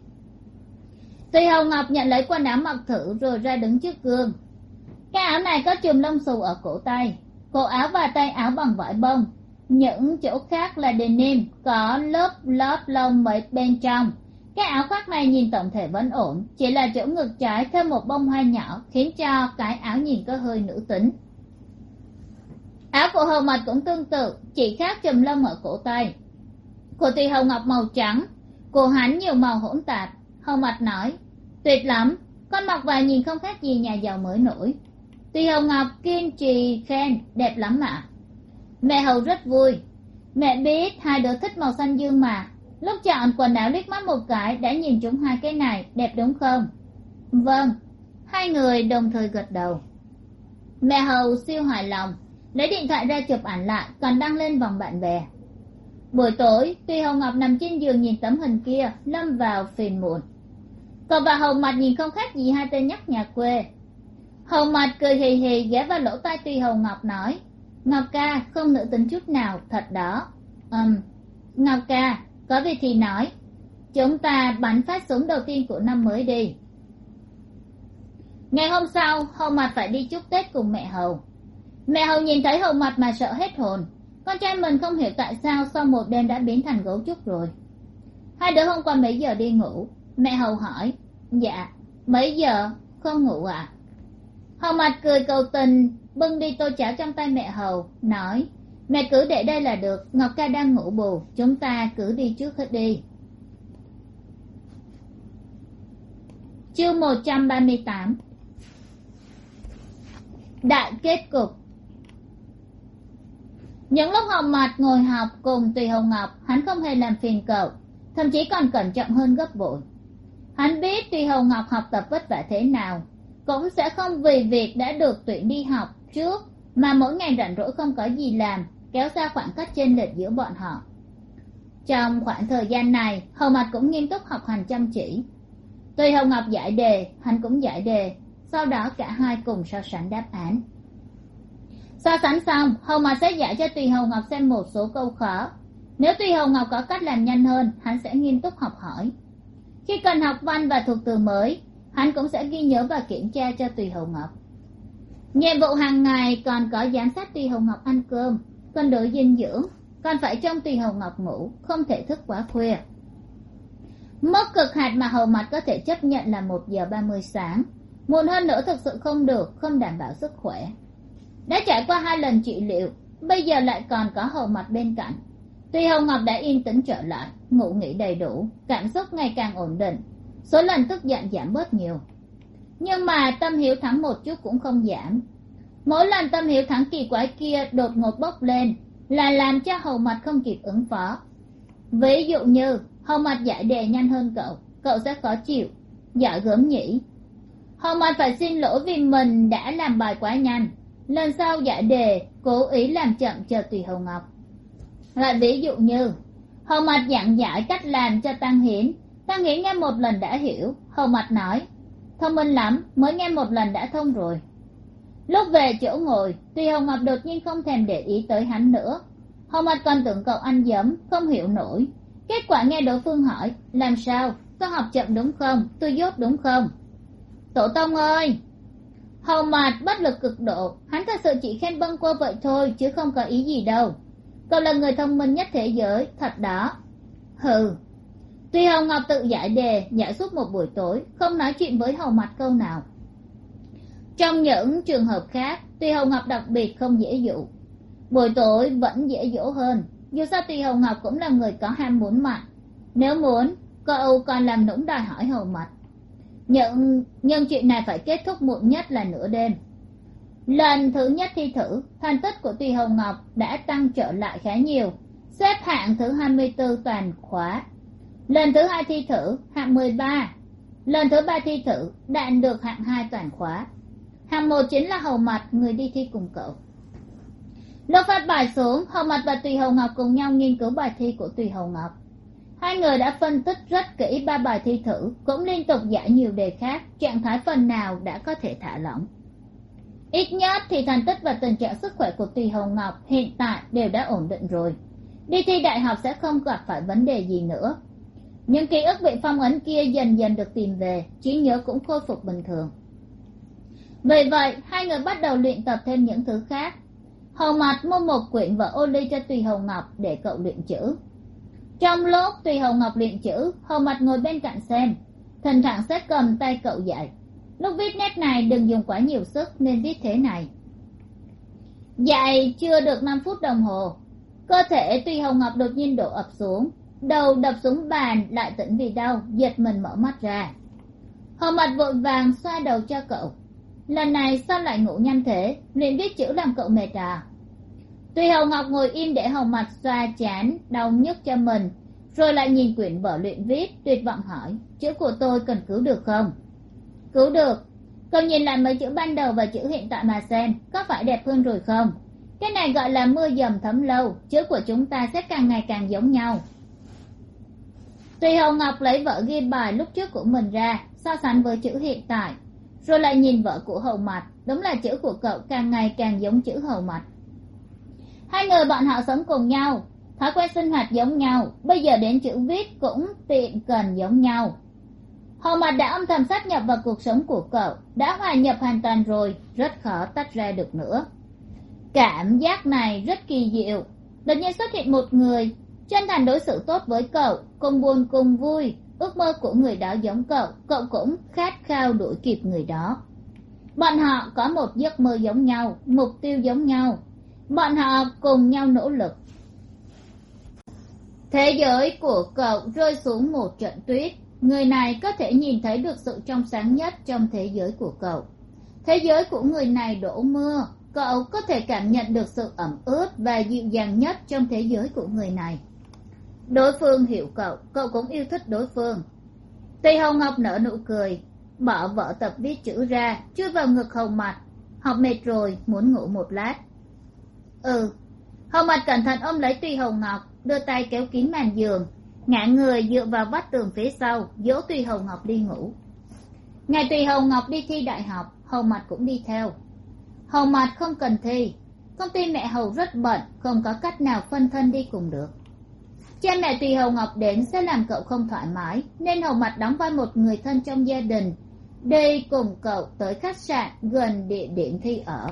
Tùy hầu ngọc nhận lấy quần áo mặc thử rồi ra đứng trước gương. Cái áo này có chùm lông xù ở cổ tay. Cổ áo và tay áo bằng vải bông những chỗ khác là denim có lớp lớp lông mấy bên trong. Cái áo khoác này nhìn tổng thể vẫn ổn, chỉ là chỗ ngực trái thêm một bông hoa nhỏ khiến cho cái áo nhìn có hơi nữ tính. Áo của hầu mật cũng tương tự, chỉ khác chùm lông ở cổ tay. Của tùy hầu ngọc màu trắng của hắn nhiều màu hỗn tạp. Hầu mật nói, tuyệt lắm, con mặc vào nhìn không khác gì nhà giàu mới nổi. Tùy hầu ngọc kiên trì khen, đẹp lắm ạ mẹ hầu rất vui. Mẹ biết hai đứa thích màu xanh dương mà. Lúc chọn quần áo liếc mắt một cái đã nhìn chúng hai cái này đẹp đúng không? Vâng. Hai người đồng thời gật đầu. Mẹ hầu siêu hài lòng, lấy điện thoại ra chụp ảnh lại, còn đăng lên vòng bạn bè. Buổi tối, tuy hồng ngọc nằm trên giường nhìn tấm hình kia, lâm vào phiền muộn. Cậu và hầu mặt nhìn không khác gì hai tên nhóc nhà quê. Hầu mặt cười hì hì ghé vào lỗ tai tuy hồng ngọc nói ngọc ca, không nữ tính chút nào, thật đó. Ừm, ngọc ca, có việc thì nói. Chúng ta bắn phát súng đầu tiên của năm mới đi. Ngày hôm sau, hầu mặt phải đi chúc tết cùng mẹ hầu. Mẹ hầu nhìn thấy hầu mặt mà sợ hết hồn. Con trai mình không hiểu tại sao sau một đêm đã biến thành gấu trúc rồi. Hai đứa hôm qua mấy giờ đi ngủ? Mẹ hầu hỏi. Dạ mấy giờ? Không ngủ à? Hầu mặt cười cầu tình bưng đi tô cháo trong tay mẹ hầu, nói, mẹ cứ để đây là được, ngọc ca đang ngủ bù, chúng ta cứ đi trước hết đi. Chương một trăm ba mươi tám. Đại kết cục. Những lúc hồng mạt ngồi học cùng tùy hồng ngọc, hắn không hề làm phiền cậu, thậm chí còn cẩn trọng hơn gấp bội. Hắn biết tùy hồng ngọc học tập vất vả thế nào, cũng sẽ không vì việc đã được tuyển đi học trước, mà mỗi ngày rảnh rỗi không có gì làm, kéo ra khoảng cách chênh lệch giữa bọn họ. Trong khoảng thời gian này, hầu mặt cũng nghiêm túc học hành chăm chỉ. Tuy hồng ngọc giải đề, hắn cũng giải đề, sau đó cả hai cùng so sánh đáp án. So sánh xong, hầu mặt sẽ giải cho tùy hầu ngọc xem một số câu khó. Nếu tùy hầu ngọc có cách làm nhanh hơn, hắn sẽ nghiêm túc học hỏi. Khi cần học văn và thuộc từ mới, hắn cũng sẽ ghi nhớ và kiểm tra cho tùy hầu ngọc nhiệm vụ hàng ngày còn có giám sát tùy hồng ngọc ăn cơm cân đối dinh dưỡng, còn phải trông tùy hồng ngọc ngủ, không thể thức quá khuya. Mức cực hạt mà hầu mặt có thể chấp nhận là một giờ ba mươi sáng. Muộn hơn nữa thực sự không được, không đảm bảo sức khỏe. Đã trải qua hai lần trị liệu, bây giờ lại còn có hầu mặt bên cạnh. Tuy hầu ngọc đã yên tĩnh trở lại, ngủ nghỉ đầy đủ, cảm xúc ngày càng ổn định. Số lần tức giận giảm bớt nhiều nhưng mà tâm hiếu thắng một chút cũng không giảm. Mỗi lần tâm hiếu thắng kỳ quái kia đột ngột bốc lên là làm cho hầu mặt không kịp ứng phó. Ví dụ như, hầu mặt giải đề nhanh hơn cậu cậu sẽ khó chịu giỏi gớm nhỉ. Hầu mặt phải xin lỗi vì mình đã làm bài quá nhanh. Lần sau giải đề, cố ý làm chậm chờ tùy hầu ngọc. Lại ví dụ như, hầu mặt dặn giải cách làm cho tăng hiển. Tăng hiển nghe một lần đã hiểu, hầu mặt nói thông minh lắm, mới nghe một lần đã thông rồi. Lúc về chỗ ngồi, tuy hồng ngọc đột nhiên không thèm để ý tới hắn nữa, hồng ngọc còn tưởng cậu ăn dấm không hiểu nổi. Kết quả nghe đối phương hỏi, làm sao? Tôi học chậm đúng không? Tôi dốt đúng không? Tổ tông ơi! Hầu mạt bất lực cực độ, hắn thật sự chỉ khen bâng quơ vậy thôi, chứ không có ý gì đâu. Cậu là người thông minh nhất thế giới, thật đó. Hừ tuy Hồng ngọc tự giải đề giải suốt một buổi tối, không nói chuyện với hầu mặt câu nào. Trong những trường hợp khác, tuy Hồng ngọc đặc biệt không dễ dụ, buổi tối vẫn dễ dỗ hơn. Dù sao tuy Hồng ngọc cũng là người có ham muốn mạnh nếu muốn cậu còn làm nũng đòi hỏi hầu mặt. Nhưng nhưng chuyện này phải kết thúc muộn nhất là nửa đêm. Lần thứ nhất thi thử, thành tích của tùy hồng ngọc đã tăng trở lại khá nhiều. Xếp hạng thứ hai mươi bốn toàn khóa lần thứ hai thi thử, hạng mười ba. Lần thứ ba thi thử đạt được hạng hai toàn khóa. Hạng một chính là hầu mặt người đi thi cùng cậu. Lúc phát bài xuống, hầu mặt và tùy hầu ngọc cùng nhau nghiên cứu bài thi của tùy hầu ngọc. Hai người đã phân tích rất kỹ ba bài thi thử, cũng liên tục giải nhiều đề khác, trạng thái phần nào đã có thể thả lỏng. Ít nhất thì thành tích và tình trạng sức khỏe của tùy hồng ngọc hiện tại đều đã ổn định rồi. Đi thi đại học sẽ không gặp phải vấn đề gì nữa những ký ức bị phong ấn kia dần dần được tìm về, trí nhớ cũng khôi phục bình thường. Vì vậy, hai người bắt đầu luyện tập thêm những thứ khác. Hầu mặt mua một quyển vở ô ly cho tùy hầu ngọc để cậu luyện chữ. Trong lúc tùy hầu ngọc luyện chữ, hầu mặt ngồi bên cạnh xem. Thỉnh thoảng sẽ cầm tay cậu dạy. Lúc viết nét này đừng dùng quá nhiều sức nên viết thế này. Dạy chưa được năm phút đồng hồ. Cơ thể tùy hầu ngọc đột nhiên đổ ập xuống đầu đập xuống bàn lại tỉnh vì đau, giật mình mở mắt ra. Hầu mặt vội vàng xoa đầu cho cậu. Lần này sao lại ngủ nhanh thế? Luyện viết chữ làm cậu mệt à? Tùy hầu ngọc ngồi im để hầu mặt xoa chán, đau nhức cho mình, rồi lại nhìn quyển vở luyện viết, tuyệt vọng hỏi, chữ của tôi cần cứu được không? Cứu được? Cậu nhìn lại mấy chữ ban đầu và chữ hiện tại mà xem, có phải đẹp hơn rồi không? Cái này gọi là mưa dầm thấm lâu, chữ của chúng ta sẽ càng ngày càng giống nhau tùy hồng ngọc lấy vở ghi bài lúc trước của mình ra, so sánh với chữ hiện tại, rồi lại nhìn vợ của hầu mặt. Đúng là chữ của cậu càng ngày càng giống chữ hầu mặt. Hai người bọn họ sống cùng nhau, thói quen sinh hoạt giống nhau, bây giờ đến chữ viết cũng tiện cần giống nhau. Hầu mặt đã âm thầm sát nhập vào cuộc sống của cậu, đã hòa nhập hoàn toàn rồi, rất khó tách ra được nữa. Cảm giác này rất kỳ diệu. Đột nhiên xuất hiện một người chân thành đối xử tốt với cậu cùng buồn cùng vui. Ước mơ của người đó giống cậu cậu cũng khát khao đuổi kịp người đó. Bọn họ có một giấc mơ giống nhau, mục tiêu giống nhau. Bọn họ cùng nhau nỗ lực. Thế giới của cậu rơi xuống một trận tuyết. Người này có thể nhìn thấy được sự trong sáng nhất trong thế giới của cậu. Thế giới của người này đổ mưa. Cậu có thể cảm nhận được sự ẩm ướt và dịu dàng nhất trong thế giới của người này đối phương hiểu cậu cậu cũng yêu thích đối phương. Tây hồng ngọc nở nụ cười, bỏ vợ tập viết chữ ra, chui vào ngực hồng mặt học mệt rồi, muốn ngủ một lát. Ừ hồng mặt cẩn thận ôm lấy tuy hồng ngọc, đưa tay kéo kín màn giường, ngã người dựa vào vách tường phía sau, dỗ tùy hồng ngọc đi ngủ. Ngày tùy hồng ngọc đi thi đại học, Hồng mặt cũng đi theo. Hồng mặt không cần thi, công ty mẹ hầu rất bận, không có cách nào phân thân đi cùng được cha mẹ tùy hầu ngọc đến sẽ làm cậu không thoải mái, nên hầu mặt đóng vai một người thân trong gia đình. Đi cùng cậu tới khách sạn gần địa điểm thi ở.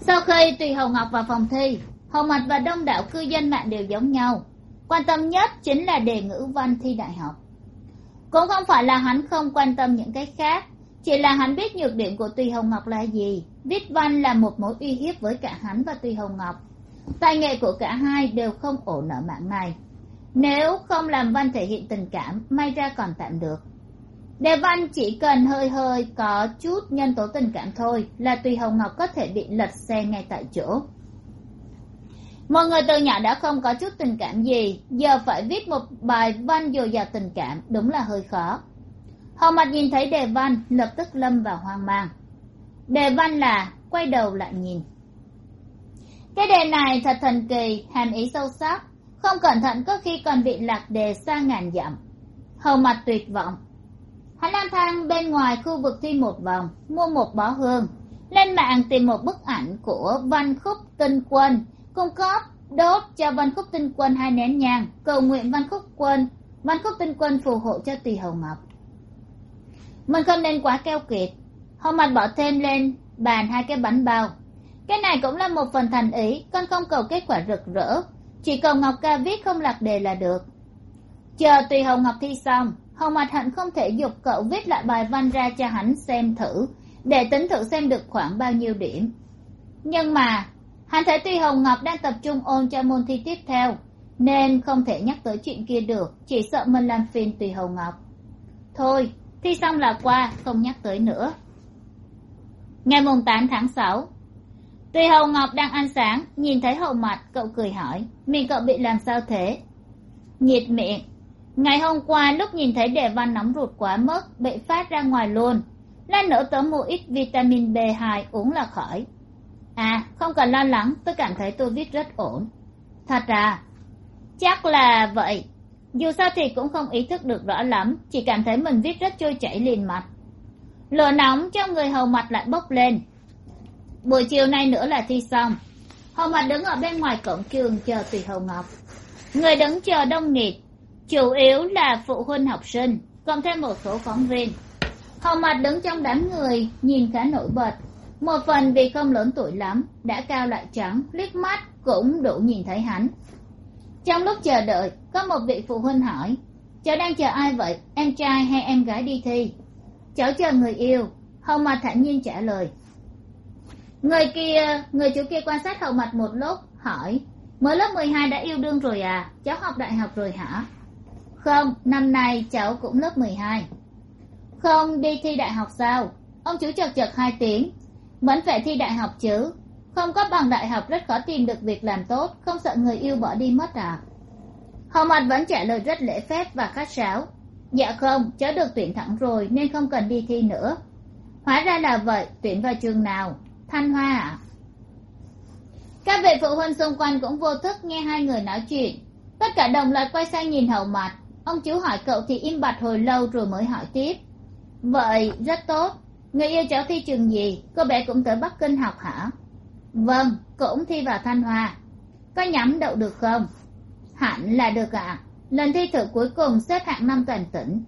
Sau khi tùy hầu ngọc vào phòng thi, hầu mặt và đông đảo cư dân mạng đều giống nhau. Quan tâm nhất chính là đề ngữ văn thi đại học. Cũng không phải là hắn không quan tâm những cái khác, chỉ là hắn biết nhược điểm của tùy hồng ngọc là gì. Viết văn là một mối uy hiếp với cả hắn và tùy hồng ngọc tài nghệ của cả hai đều không ổn ở mạng này. Nếu không làm văn thể hiện tình cảm, may ra còn tạm được. Đề văn chỉ cần hơi hơi, có chút nhân tố tình cảm thôi là tùy hồng ngọc có thể bị lật xe ngay tại chỗ. Mọi người từ nhỏ đã không có chút tình cảm gì, giờ phải viết một bài văn dồi dào tình cảm đúng là hơi khó. Hồng mặt nhìn thấy đề văn, lập tức lâm vào hoang mang. Đề văn là quay đầu lại nhìn cái đề này thật thần kỳ, hàm ý sâu sắc. Không cẩn thận có khi còn bị lạc đề xa ngàn dặm. Hầu mặt tuyệt vọng. Hắn lang thang bên ngoài khu vực thi một vòng, mua một bó hương. Lên mạng tìm một bức ảnh của văn khúc tinh quân. Cung cấp, đốt cho văn khúc tinh quân hai nén nhang. Cầu nguyện văn khúc quân, văn khúc tinh quân phù hộ cho tùy hầu ngọc mình không nên quá keo kiệt. Hầu mặt bỏ thêm lên, bàn hai cái bánh bao cái này cũng là một phần thành ý, con không cầu kết quả rực rỡ. Chỉ cầu ngọc ca viết không lạc đề là được. Chờ tùy hồng ngọc thi xong, hồng mặt hạnh không thể dục cậu viết lại bài văn ra cho hắn xem thử, để tính thử xem được khoảng bao nhiêu điểm. Nhưng mà, hắn thấy tùy hồng ngọc đang tập trung ôn cho môn thi tiếp theo, nên không thể nhắc tới chuyện kia được, chỉ sợ mình làm phiền tùy hồng ngọc. Thôi, thi xong là qua, không nhắc tới nữa. Ngày mùng tám tháng sáu Tuy hầu ngọc đang ăn sáng, nhìn thấy hầu mặt, cậu cười hỏi, miệng cậu bị làm sao thế? Nhiệt miệng, ngày hôm qua lúc nhìn thấy đề văn nóng ruột quá mức, bị phát ra ngoài luôn. Lát nữa tớ mua ít vitamin B2 uống là khỏi. À không cần lo lắng, tôi cảm thấy tôi viết rất ổn. Thật à? Chắc là vậy. Dù sao thì cũng không ý thức được rõ lắm, chỉ cảm thấy mình viết rất trôi chảy liền mặt. Lửa nóng trong người hầu mặt lại bốc lên buổi chiều nay nữa là thi xong. Hầu mặt đứng ở bên ngoài cổng trường chờ tùy hầu ngọc. Người đứng chờ đông nghịt, chủ yếu là phụ huynh học sinh cộng thêm một số phóng viên. Hầu mặt đứng trong đám người, nhìn khá nổi bật. Một phần vì không lớn tuổi lắm, đã cao lại trắng, liếc mắt cũng đủ nhìn thấy hắn. Trong lúc chờ đợi, có một vị phụ huynh hỏi, cháu đang chờ ai vậy? Em trai hay em gái đi thi? Cháu chờ người yêu. Hầu mặt thản nhiên trả lời người kia, người chú kia quan sát hầu mặt một lúc, hỏi, mới lớp mười hai đã yêu đương rồi à? Cháu học đại học rồi hả? Không, năm nay cháu cũng lớp mười hai. Không, đi thi đại học sao? Ông chú chật chật hai tiếng, vẫn phải thi đại học chứ. Không có bằng đại học rất khó tìm được việc làm tốt, không sợ người yêu bỏ đi mất à? Hầu mặt vẫn trả lời rất lễ phép và khách sáo dạ không, cháu được tuyển thẳng rồi nên không cần đi thi nữa. Hóa ra là vậy, tuyển vào trường nào? Thanh hoa ạ. Các vị phụ huynh xung quanh cũng vô thức nghe hai người nói chuyện. Tất cả đồng loạt quay sang nhìn hậu mặt ông chú hỏi cậu thì im bặt hồi lâu rồi mới hỏi tiếp. Vậy, rất tốt. Người yêu cháu thi trường gì? Cô bé cũng tới bắc kinh học hả? Vâng cũng thi vào thanh hoa. Có nhắm đậu được không? Hẳn là được ạ. Lần thi thử cuối cùng xếp hạng năm toàn tỉnh.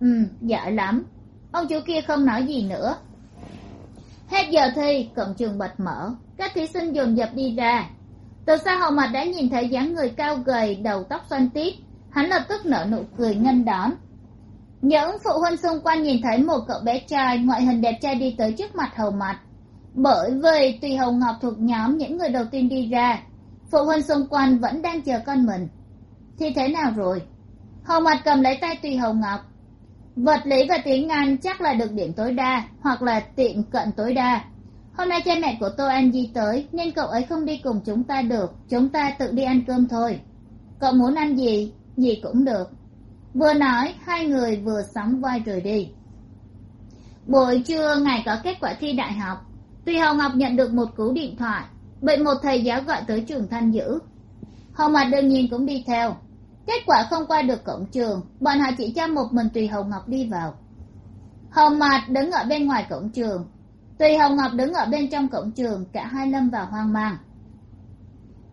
Ừ giỏi lắm. Ông chú kia không nói gì nữa hết giờ thi cổng trường bật mở các thí sinh dồn dập đi ra. Từ xa hậu mặt đã nhìn thấy dáng người cao gầy, đầu tóc xoăn tít. Hắn lập tức nở nụ cười ngân đón. Những phụ huynh xung quanh nhìn thấy một cậu bé trai, ngoại hình đẹp trai đi tới trước mặt hầu mặt bởi vì tùy hầu ngọc thuộc nhóm, những người đầu tiên đi ra, phụ huynh xung quanh vẫn đang chờ con mình. Thì thế nào rồi? Hầu mặt cầm lấy tay tùy hầu ngọc vật lý và tiếng anh chắc là được điểm tối đa hoặc là tiện cận tối đa. Hôm nay cha mẹ của tôi an di tới, nên cậu ấy không đi cùng chúng ta được. Chúng ta tự đi ăn cơm thôi. Cậu muốn ăn gì? Gì cũng được. Vừa nói, hai người vừa sóng vai rời đi. Buổi trưa ngày có kết quả thi đại học. Tuy Hồng ngọc nhận được một cú điện thoại, bị một thầy giáo gọi tới trường thanh dữ Hồng mặt đương nhiên cũng đi theo kết quả không qua được cổng trường, bọn họ chỉ cho một mình tùy Hồng ngọc đi vào. Hồng mạt đứng ở bên ngoài cổng trường. Tùy Hồng ngọc đứng ở bên trong cổng trường, cả hai lâm vào hoang mang.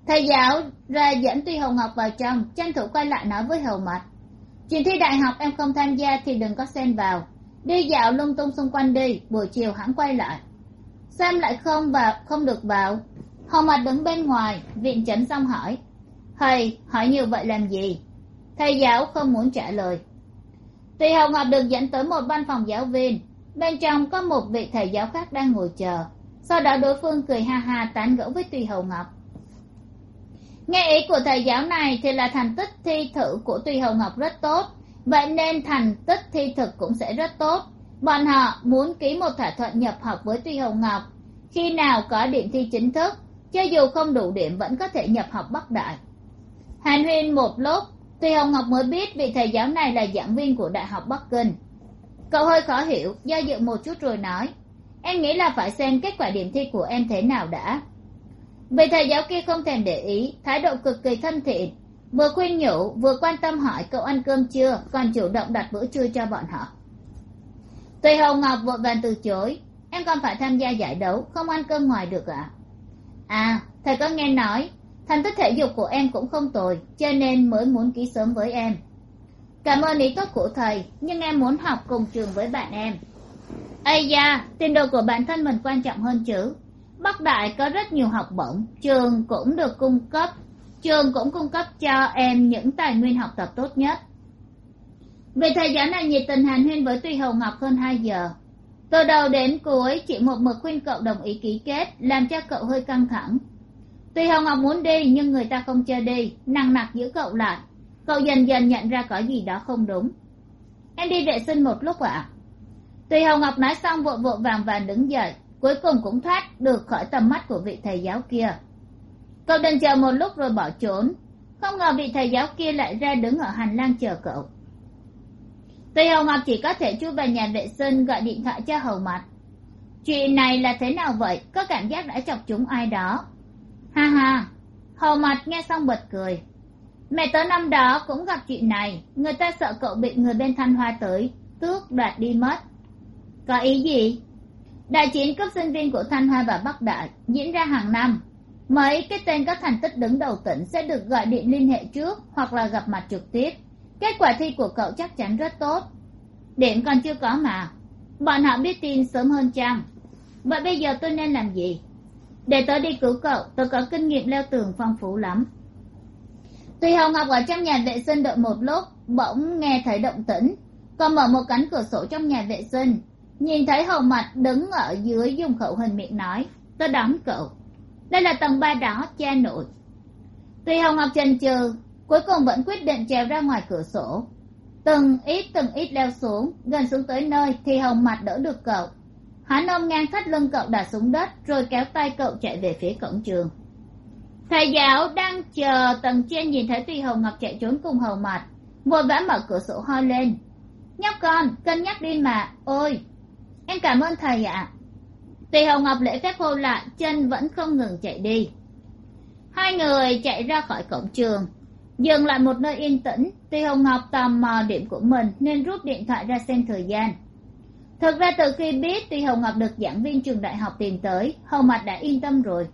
Thầy giáo ra dẫn tùy Hồng ngọc vào trong, tranh thủ quay lại nói với hồng mạt. Chuyện thi đại học em không tham gia thì đừng có xen vào. Đi dạo lung tung xung quanh đi, buổi chiều hẳn quay lại. Xem lại không vào, không được vào. Hồng mạt đứng bên ngoài, viện chấn xong hỏi thầy, hỏi nhiều vậy làm gì? Thầy giáo không muốn trả lời. Tùy hồng ngọc được dẫn tới một văn phòng giáo viên, bên trong có một vị thầy giáo khác đang ngồi chờ. Sau đó đối phương cười ha ha tán gẫu với tùy hầu ngọc. Nghe ý của thầy giáo này thì là thành tích thi thử của tùy hầu ngọc rất tốt. Vậy nên thành tích thi thực cũng sẽ rất tốt. Bọn họ muốn ký một thỏa thuận nhập học với tùy hầu ngọc. Khi nào có điểm thi chính thức, cho dù không đủ điểm vẫn có thể nhập học bắc đại hàn huyên một lúc tùy hồng ngọc mới biết vị thầy giáo này là giảng viên của đại học bắc kinh. Cậu hơi khó hiểu, do dự một chút rồi nói, em nghĩ là phải xem kết quả điểm thi của em thế nào đã. Vị thầy giáo kia không thèm để ý, thái độ cực kỳ thân thiện. Vừa khuyên nhủ, vừa quan tâm hỏi cậu ăn cơm chưa, còn chủ động đặt bữa trưa cho bọn họ. Tùy hồng ngọc vội vàng từ chối, em còn phải tham gia giải đấu, không ăn cơm ngoài được ạ. À? à thầy có nghe nói thành tích thể dục của em cũng không tồi, cho nên mới muốn ký sớm với em. Cảm ơn ý tốt của thầy, nhưng em muốn học cùng trường với bạn em. Ây da, tiền đồ của bản thân mình quan trọng hơn chứ. Bắc đại có rất nhiều học bổng, trường cũng được cung cấp. Trường cũng cung cấp cho em những tài nguyên học tập tốt nhất. Vì thầy giáo này nhiệt tình hàn huyên với tùy hầu ngọc hơn hai giờ. Từ đầu đến cuối, chị một mực khuyên cậu đồng ý ký kết, làm cho cậu hơi căng thẳng tuy hồng ngọc muốn đi, nhưng người ta không cho đi. Nặng nặc giữ cậu lại. Cậu dần dần nhận ra có gì đó không đúng. Em đi vệ sinh một lúc ạ. À? tùy hồng ngọc nói xong vội vội vàng vàng đứng dậy, cuối cùng cũng thoát được khỏi tầm mắt của vị thầy giáo kia. Cậu đừng chờ một lúc rồi bỏ trốn. Không ngờ vị thầy giáo kia lại ra đứng ở hành lang chờ cậu. Tùy hồng ngọc chỉ có thể chui vào nhà vệ sinh, gọi điện thoại cho hầu mặt chuyện này là thế nào vậy? Có cảm giác đã chọc chúng ai đó ha ha hầu mặt nghe xong bật cười. Mẹ tớ năm đó cũng gặp chuyện này, người ta sợ cậu bị người bên thanh hoa tới, tước đoạt đi mất. Có ý gì? Đại chiến cấp sinh viên của thanh hoa và bắc đại diễn ra hàng năm. Mấy cái tên có thành tích đứng đầu tỉnh sẽ được gọi điện liên hệ trước hoặc là gặp mặt trực tiếp. Kết quả thi của cậu chắc chắn rất tốt. Điểm còn chưa có mà. Bọn họ biết tin sớm hơn chăng? Vậy bây giờ tôi nên làm gì? Để tớ đi cứu cậu, tớ có kinh nghiệm leo tường phong phú lắm. Tùy hồng ngọc ở trong nhà vệ sinh đợi một lúc, bỗng nghe thấy động tĩnh. Còn mở một cánh cửa sổ trong nhà vệ sinh. Nhìn thấy hầu mặt đứng ở dưới dùng khẩu hình miệng nói, tớ đón cậu. Đây là tầng ba đó cha nội. Tùy hồng ngọc chần chừ, cuối cùng vẫn quyết định trèo ra ngoài cửa sổ. Từng ít từng ít leo xuống, gần xuống tới nơi thì hồng mặt đỡ được cậu hắn ôm ngang thắt lưng cậu đặt xuống đất, rồi kéo tay cậu chạy về phía cổng trường. Thầy giáo đang chờ tầng trên nhìn thấy tùy hồng ngọc chạy trốn cùng hầu mặt vội vã mở cửa sổ ho lên. Nhóc con, cân nhắc đi mà, ôi. Em cảm ơn thầy ạ. À. tùy hồng ngọc lễ phép hô lại chân vẫn không ngừng chạy đi. Hai người chạy ra khỏi cổng trường. Dừng lại một nơi yên tĩnh, tùy hồng ngọc tò mò điểm của mình nên rút điện thoại ra xem thời gian thực ra từ khi biết tuy hồng ngọc được giảng viên trường đại học tìm tới, hầu mặt đã yên tâm rồi.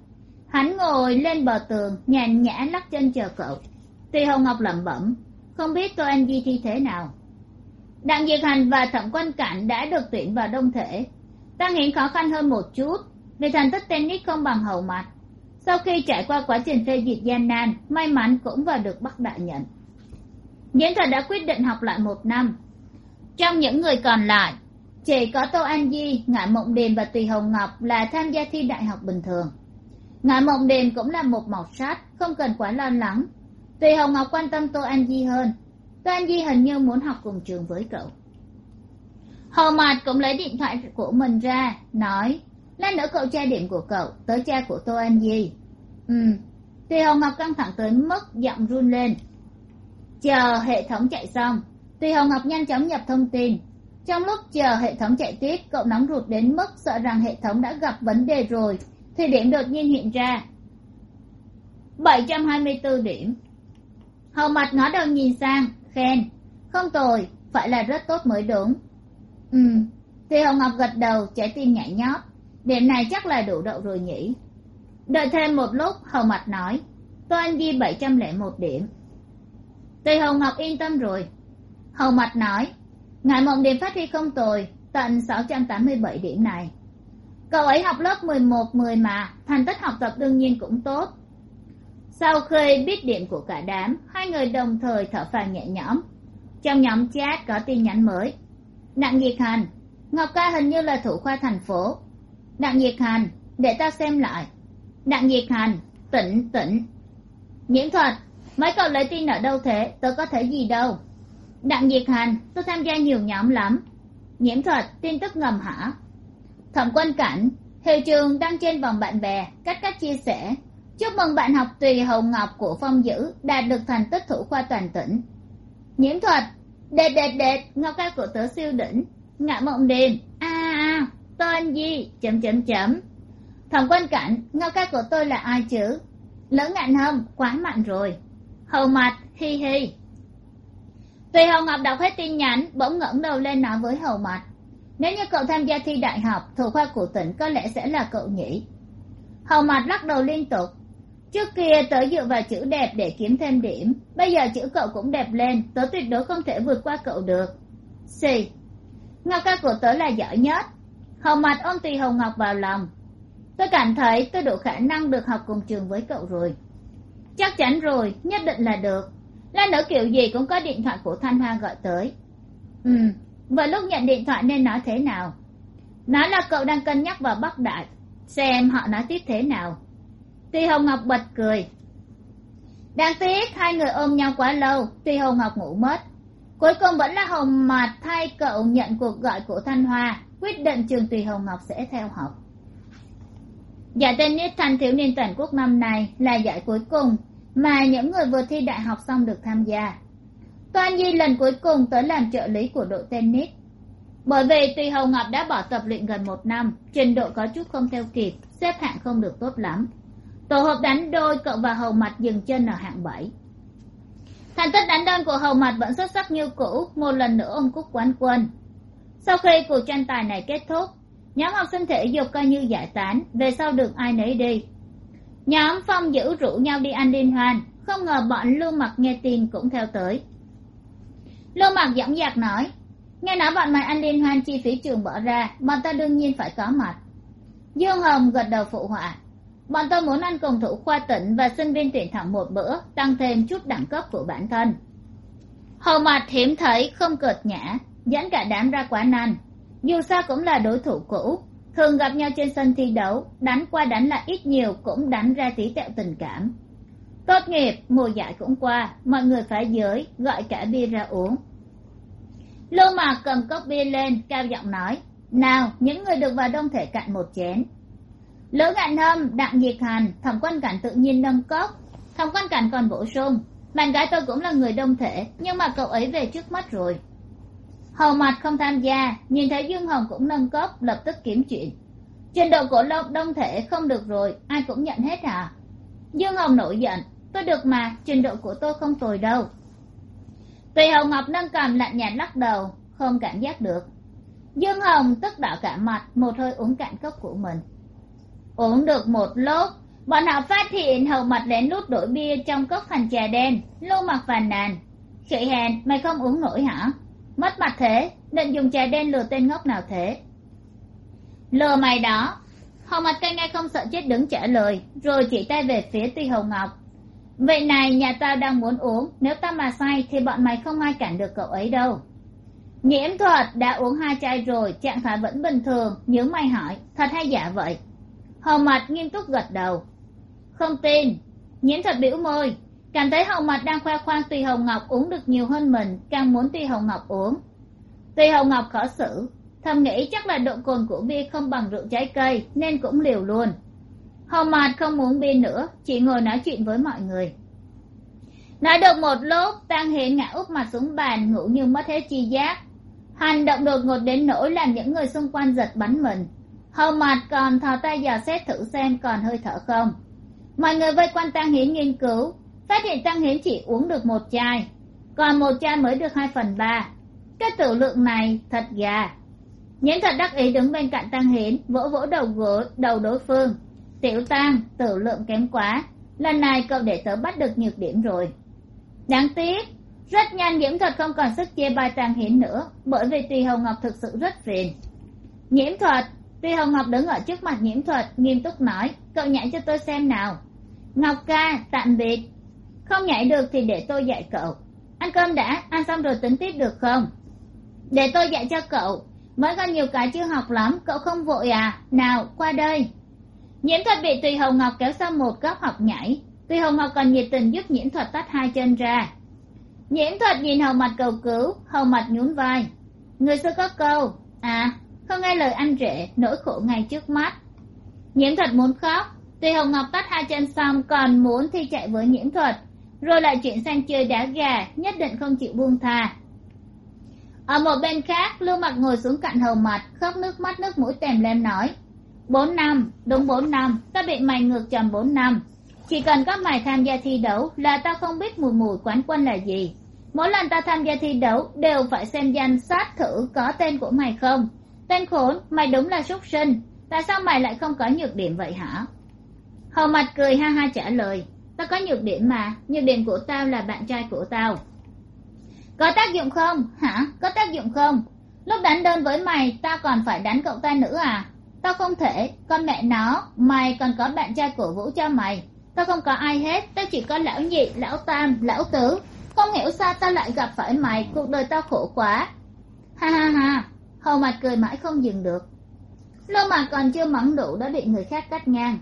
Hắn ngồi lên bờ tường, nhàn nhã lắc chân chờ cậu. Tuy hồng ngọc lẩm bẩm, không biết tô anh di thi thế nào? Đặng diệt hành và thẩm quan cảnh đã được tuyển vào đông thể. Tăng hiển khó khăn hơn một chút, vì thành tích tennis không bằng hầu mặt sau khi trải qua quá trình phê duyệt gian nan, may mắn cũng vào được bắc đại nhận diễn thời đã quyết định học lại một năm. Trong những người còn lại chỉ có tô an di ngải mộng điềm và tùy hồng ngọc là tham gia thi đại học bình thường. Ngải mộng điềm cũng là một mọt sát không cần quá lo lắng. Tùy hồng ngọc quan tâm tô an di hơn. Tô an di hình như muốn học cùng trường với cậu. Hầu mạt cũng lấy điện thoại của mình ra, nói, lát nữa cậu tra điểm của cậu, tới cha của tô an di. Ừ. Tùy hồng ngọc căng thẳng tới mức giọng run lên. Chờ hệ thống chạy xong. Tùy hồng ngọc nhanh chóng nhập thông tin trong lúc chờ hệ thống chạy tiếp, cậu nóng ruột đến mức sợ rằng hệ thống đã gặp vấn đề rồi. Thì điểm đột nhiên hiện ra. bảy trăm hai mươi bốn điểm. Hầu mặt ngó đầu nhìn sang, khen. Không tồi, phải là rất tốt mới đúng. Ừ thì hồng ngọc gật đầu, trái tim nhảy nhót. Điểm này chắc là đủ đậu rồi nhỉ? Đợi thêm một lúc, hầu mặt nói. Tôi anh ghi bảy trăm lẻ một điểm. Tùy hồng ngọc yên tâm rồi. Hầu mặt nói ngài mộng điểm phát huy không tồi, tận sáu trăm tám mươi bảy điểm này. Cậu ấy học lớp mười một, mười mà, thành tích học tập đương nhiên cũng tốt. Sau khi biết điểm của cả đám, hai người đồng thời thở phào nhẹ nhõm. Trong nhóm chat có tin nhắn mới. Đặng diệt hành ngọc ca hình như là thủ khoa thành phố. Đặng diệt hành để ta xem lại. Đặng diệt hành tỉnh tỉnh. Nhiễm thuật, mấy cậu lấy tin ở đâu thế? Tớ có thể gì đâu? Đặng diệt hành tôi tham gia nhiều nhóm lắm. Nhiễm thuật, tin tức ngầm hả? Thẩm quân cảnh hiệu trường đăng trên vòng bạn bè, cách cách chia sẻ. Chúc mừng bạn học tùy hồng ngọc của phong dữ đạt được thành tích thủ khoa toàn tỉnh. Nhiễm thuật, đệt đệt đệt, ngọc ca của tớ siêu đỉnh. Ngạ mộng đêm, a a tên gì chấm chấm chấm. Thẩm quân cảnh, ngọc ca của tôi là ai chứ? Lớn ngạn hâm, quá mạnh rồi. Hầu mặt, hi hi tùy Hồng ngọc đọc hết tin nhắn, bỗng ngẩng đầu lên nói với hầu mặt nếu như cậu tham gia thi đại học, thủ khoa của tỉnh có lẽ sẽ là cậu nhỉ? Hầu mặt lắc đầu liên tục, trước kia tớ dựa vào chữ đẹp để kiếm thêm điểm, bây giờ chữ cậu cũng đẹp lên, tớ tuyệt đối không thể vượt qua cậu được. Xì ngọc ca của tớ là giỏi nhất. Hầu mặt ôm tùy hồng ngọc vào lòng, tôi cảm thấy tôi đủ khả năng được học cùng trường với cậu rồi. Chắc chắn rồi, nhất định là được lan nữ kiểu gì cũng có điện thoại của thanh hoa gọi tới. Ừ và lúc nhận điện thoại nên nói thế nào? Nói là cậu đang cân nhắc vào bắc đại. Xem họ nói tiếp thế nào. Tuy hồng ngọc bật cười. Đáng tiếc, hai người ôm nhau quá lâu, tuy hồng ngọc ngủ mất. Cuối cùng vẫn là hồng mạt thay cậu nhận cuộc gọi của thanh hoa, quyết định trường tùy hồng ngọc sẽ theo học. Dạ giải nhất thanh thiếu niên toàn quốc năm nay là giải cuối cùng mà những người vừa thi đại học xong được tham gia. Toan nhi lần cuối cùng tới làm trợ lý của đội tennis. Bởi vì tùy hầu ngọc đã bỏ tập luyện gần một năm, trình độ có chút không theo kịp, xếp hạng không được tốt lắm. Tổ hợp đánh đôi cậu và hầu mặt dừng chân ở hạng bảy. Thành tích đánh đơn của hầu mặt vẫn xuất sắc như cũ, một lần nữa ông cúc quán quân. Sau khi cuộc tranh tài này kết thúc, nhóm học sinh thể dục coi như giải tán, về sau được ai nấy đi nhóm phong giữ rủ nhau đi ăn liên hoan. Không ngờ bọn lưu mặc nghe tin cũng theo tới. Lưu mặc dõng dạc nói, nghe nói bọn mày ăn liên hoan chi phí trường bỏ ra, bọn ta đương nhiên phải có mặt. Dương hồng gật đầu phụ họa, bọn tôi muốn ăn cùng thủ khoa tỉnh và sinh viên tuyển thẳng một bữa, tăng thêm chút đẳng cấp của bản thân. Hầu mặt hiếm thấy không cợt nhã, dẫn cả đám ra quán ăn. Dù sao cũng là đối thủ cũ thường gặp nhau trên sân thi đấu, đánh qua đánh lại ít nhiều cũng đánh ra tí tẹo tình cảm. Tốt nghiệp, mùa giải cũng qua, mọi người phải giới, gọi cả bia ra uống. Lưu mạc cầm cốc bia lên, cao giọng nói, nào, những người được vào đông thể cạn một chén. Lữ ngạn hâm, đặng diệt hàn thẩm quan cảnh tự nhiên nâng cốc. Thẩm quan cảnh còn bổ sung, bạn gái tôi cũng là người đông thể, nhưng mà cậu ấy về trước mắt rồi hầu mặt không tham gia, nhìn thấy dương hồng cũng nâng cốc, lập tức kiếm chuyện. Trình độ cổ lộc đông thể không được rồi, ai cũng nhận hết à dương hồng nổi giận, tôi được mà, trình độ của tôi không tồi đâu. Tùy hồng ngọc nâng cầm lạnh nhạt lắc đầu, không cảm giác được. Dương hồng tức đỏ cả mặt, một hơi uống cạn cốc của mình. Uống được một lúc bọn họ phát hiện hầu mặt lén lút đổi bia trong cốc thành trà đen, lô mặt phàn nàn khỉ hèn, mày không uống nổi hả? Mất mặt thế, định dùng trà đen lừa tên ngốc nào thế? Lừa mày đó, hầu mặt cây ngay không sợ chết đứng trả lời, rồi chỉ tay về phía tuy hầu ngọc. Vậy này, nhà tao đang muốn uống, nếu tao mà say thì bọn mày không ai cản được cậu ấy đâu. Nhiễm thuật, đã uống hai chai rồi, trạng thái vẫn bình thường, nhớ mày hỏi, thật hay giả vậy? Hầu mặt nghiêm túc gật đầu. Không tin. Nhiễm thuật bĩu môi cảm thấy hậu mặt đang khoe khoang tùy hồng ngọc uống được nhiều hơn mình, càng muốn tùy hồng ngọc uống. Tùy hồng ngọc khó xử, thầm nghĩ chắc là độ cồn của bia không bằng rượu trái cây, nên cũng liều luôn. Hậu mặt không uống bia nữa, chỉ ngồi nói chuyện với mọi người. Nói được một lúc tăng hiến ngã úp mặt xuống bàn, ngủ như mất hết chi giác. Hành động đột ngột đến nỗi làm những người xung quanh giật bắn mình. Hậu mặt còn thò tay dò xét thử xem còn hơi thở không. Mọi người vây quanh tăng hiến nghiên cứu phát hiện tăng hiến chỉ uống được một chai, còn một chai mới được hai phần ba. Cái tử lượng này thật gà. Nhiễm thật đắc ý đứng bên cạnh tăng hiến, vỗ vỗ đầu gỗ đầu đối phương. Tiểu tăng, tử lượng kém quá, lần này cậu để tớ bắt được nhược điểm rồi. Đáng tiếc, rất nhanh nhiễm thuật không còn sức chia bài tăng hiến nữa, bởi vì tùy hồng ngọc thực sự rất phiền. Nhiễm thuật, tùy hồng ngọc đứng ở trước mặt nhiễm thuật, nghiêm túc nói, cậu nhảy cho tôi xem nào. Ngọc ca, tạm biệt không nhảy được thì để tôi dạy cậu. Ăn cơm đã, ăn xong rồi tính tiếp được không? Để tôi dạy cho cậu. Mới còn nhiều cái chưa học lắm, cậu không vội à? Nào, qua đây. Nhiễm thuật bị tùy hồng ngọc kéo sang một góc học nhảy. Tùy hồng ngọc còn nhiệt tình giúp nhiễm thuật tách hai chân ra. Nhiễm thuật nhìn hầu mặt cầu cứu hầu mặt nhún vai. Người xưa có câu à không nghe lời anh rể, nỗi khổ ngay trước mắt. Nhiễm thuật muốn khóc. Tùy hồng ngọc tách hai chân xong, còn muốn thi chạy với nhiễm thuật rồi lại chuyển sang chơi đá gà, nhất định không chịu buông tha. Ở một bên khác, lưu mặt ngồi xuống cạnh hầu mặt khóc nước mắt nước mũi tèm lem nói, bốn năm, đúng bốn năm, ta bị mày ngược tròn bốn năm. Chỉ cần các mày tham gia thi đấu là ta không biết mùi mùi quán quân là gì. Mỗi lần ta tham gia thi đấu đều phải xem danh sách thử có tên của mày không. Tên khốn, mày đúng là súc sinh, tại sao mày lại không có nhược điểm vậy hả? Hầu mặt cười ha ha trả lời ta có nhược điểm mà, nhược điểm của tao là bạn trai của tao. Có tác dụng không? Hả? Có tác dụng không? Lúc đánh đơn với mày, tao còn phải đánh cậu ta nữa à? Tao không thể, con mẹ nó, mày còn có bạn trai cổ vũ cho mày. Tao không có ai hết, tao chỉ có lão nhị, lão tam, lão tứ. Không hiểu sao tao lại gặp phải mày, cuộc đời tao khổ quá. Ha ha ha. Hầu mặt cười mãi không dừng được. Lâu mà còn chưa mắng đủ, đã bị người khác cắt ngang.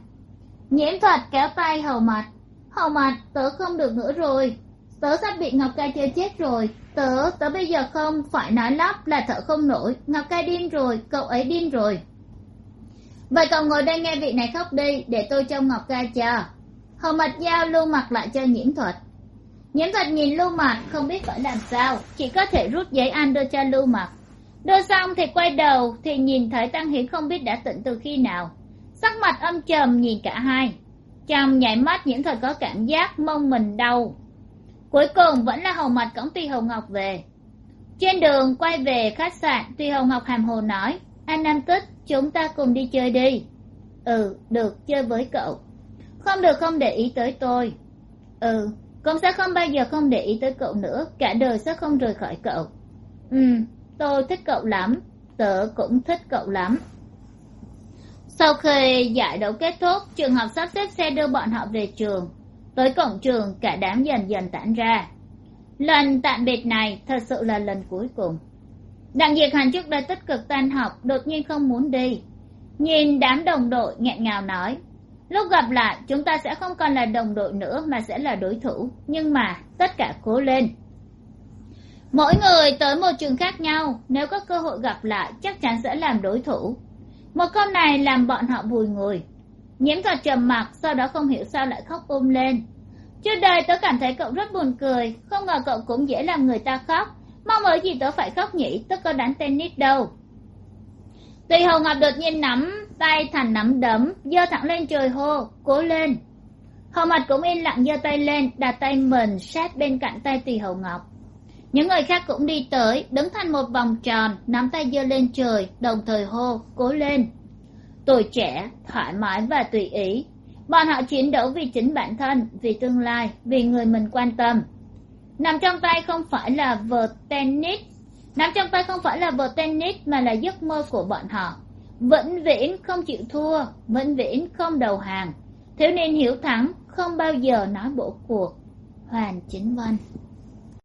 Nhiễm thuật kéo tay hầu mặt hầu mặt tớ không được nữa rồi. Tớ sắp bị ngọc ca chơi chết rồi. Tớ tớ bây giờ không phải nói lắp là thở không nổi. Ngọc ca điên rồi, cậu ấy điên rồi. Vậy cậu ngồi đây nghe vị này khóc đi, để tôi trông ngọc ca chờ. Hầu mặt giao lưu mặt lại cho nhiễm thuật. Nhiễm thuật nhìn lưu mặt không biết phải làm sao. Chỉ có thể rút giấy ăn đưa cho lưu mặt đưa xong thì quay đầu, thì nhìn thấy tăng hiến không biết đã tỉnh từ khi nào. Sắc mặt âm trầm nhìn cả hai trong nhảy mắt những thời có cảm giác mông mình đau. Cuối cùng vẫn là hầu mặt cổng tuy hầu ngọc về. Trên đường quay về khách sạn, tuy hầu ngọc hàm hồ nói, anh nam tích, chúng ta cùng đi chơi đi. Ừ được, chơi với cậu. Không được, không để ý tới tôi. Ừ cũng sẽ không bao giờ không để ý tới cậu nữa, cả đời sẽ không rời khỏi cậu. Ừ tôi thích cậu lắm, tớ cũng thích cậu lắm sau khi giải đấu kết thúc, trường học sắp xếp xe đưa bọn họ về trường. Tới cổng trường, cả đám dần dần tản ra. Lần tạm biệt này thật sự là lần cuối cùng. Đặng diệt hành trước đây tích cực tan học, đột nhiên không muốn đi. Nhìn đám đồng đội nghẹn ngào nói, lúc gặp lại, chúng ta sẽ không còn là đồng đội nữa mà sẽ là đối thủ. Nhưng mà, tất cả cố lên. Mỗi người tới một trường khác nhau, nếu có cơ hội gặp lại, chắc chắn sẽ làm đối thủ một câu này làm bọn họ bùi ngùi. Nhiễm thuật trầm mặc, sau đó không hiểu sao lại khóc ôm lên. Trước đây tớ cảm thấy cậu rất buồn cười, không ngờ cậu cũng dễ làm người ta khóc. Mong ở gì tớ phải khóc nhỉ, tớ có đánh tennis đâu. Tùy hầu ngọc đột nhiên nắm tay thành nắm đấm, giơ thẳng lên trời hô, cố lên. Hầu mặt cũng yên lặng giơ tay lên, đặt tay mình sát bên cạnh tay tùy hầu ngọc những người khác cũng đi tới, đứng thành một vòng tròn, nắm tay giơ lên trời, đồng thời hô, cố lên. Tuổi trẻ, thoải mái và tùy ý. Bọn họ chiến đấu vì chính bản thân, vì tương lai, vì người mình quan tâm. Nằm trong tay không phải là vợt tennis. Nằm trong tay không phải là vợt tennis mà là giấc mơ của bọn họ. Vĩnh viễn không chịu thua, vĩnh viễn không đầu hàng. Thiếu niên hiểu thắng, không bao giờ nói bỏ cuộc. Hoàn chính văn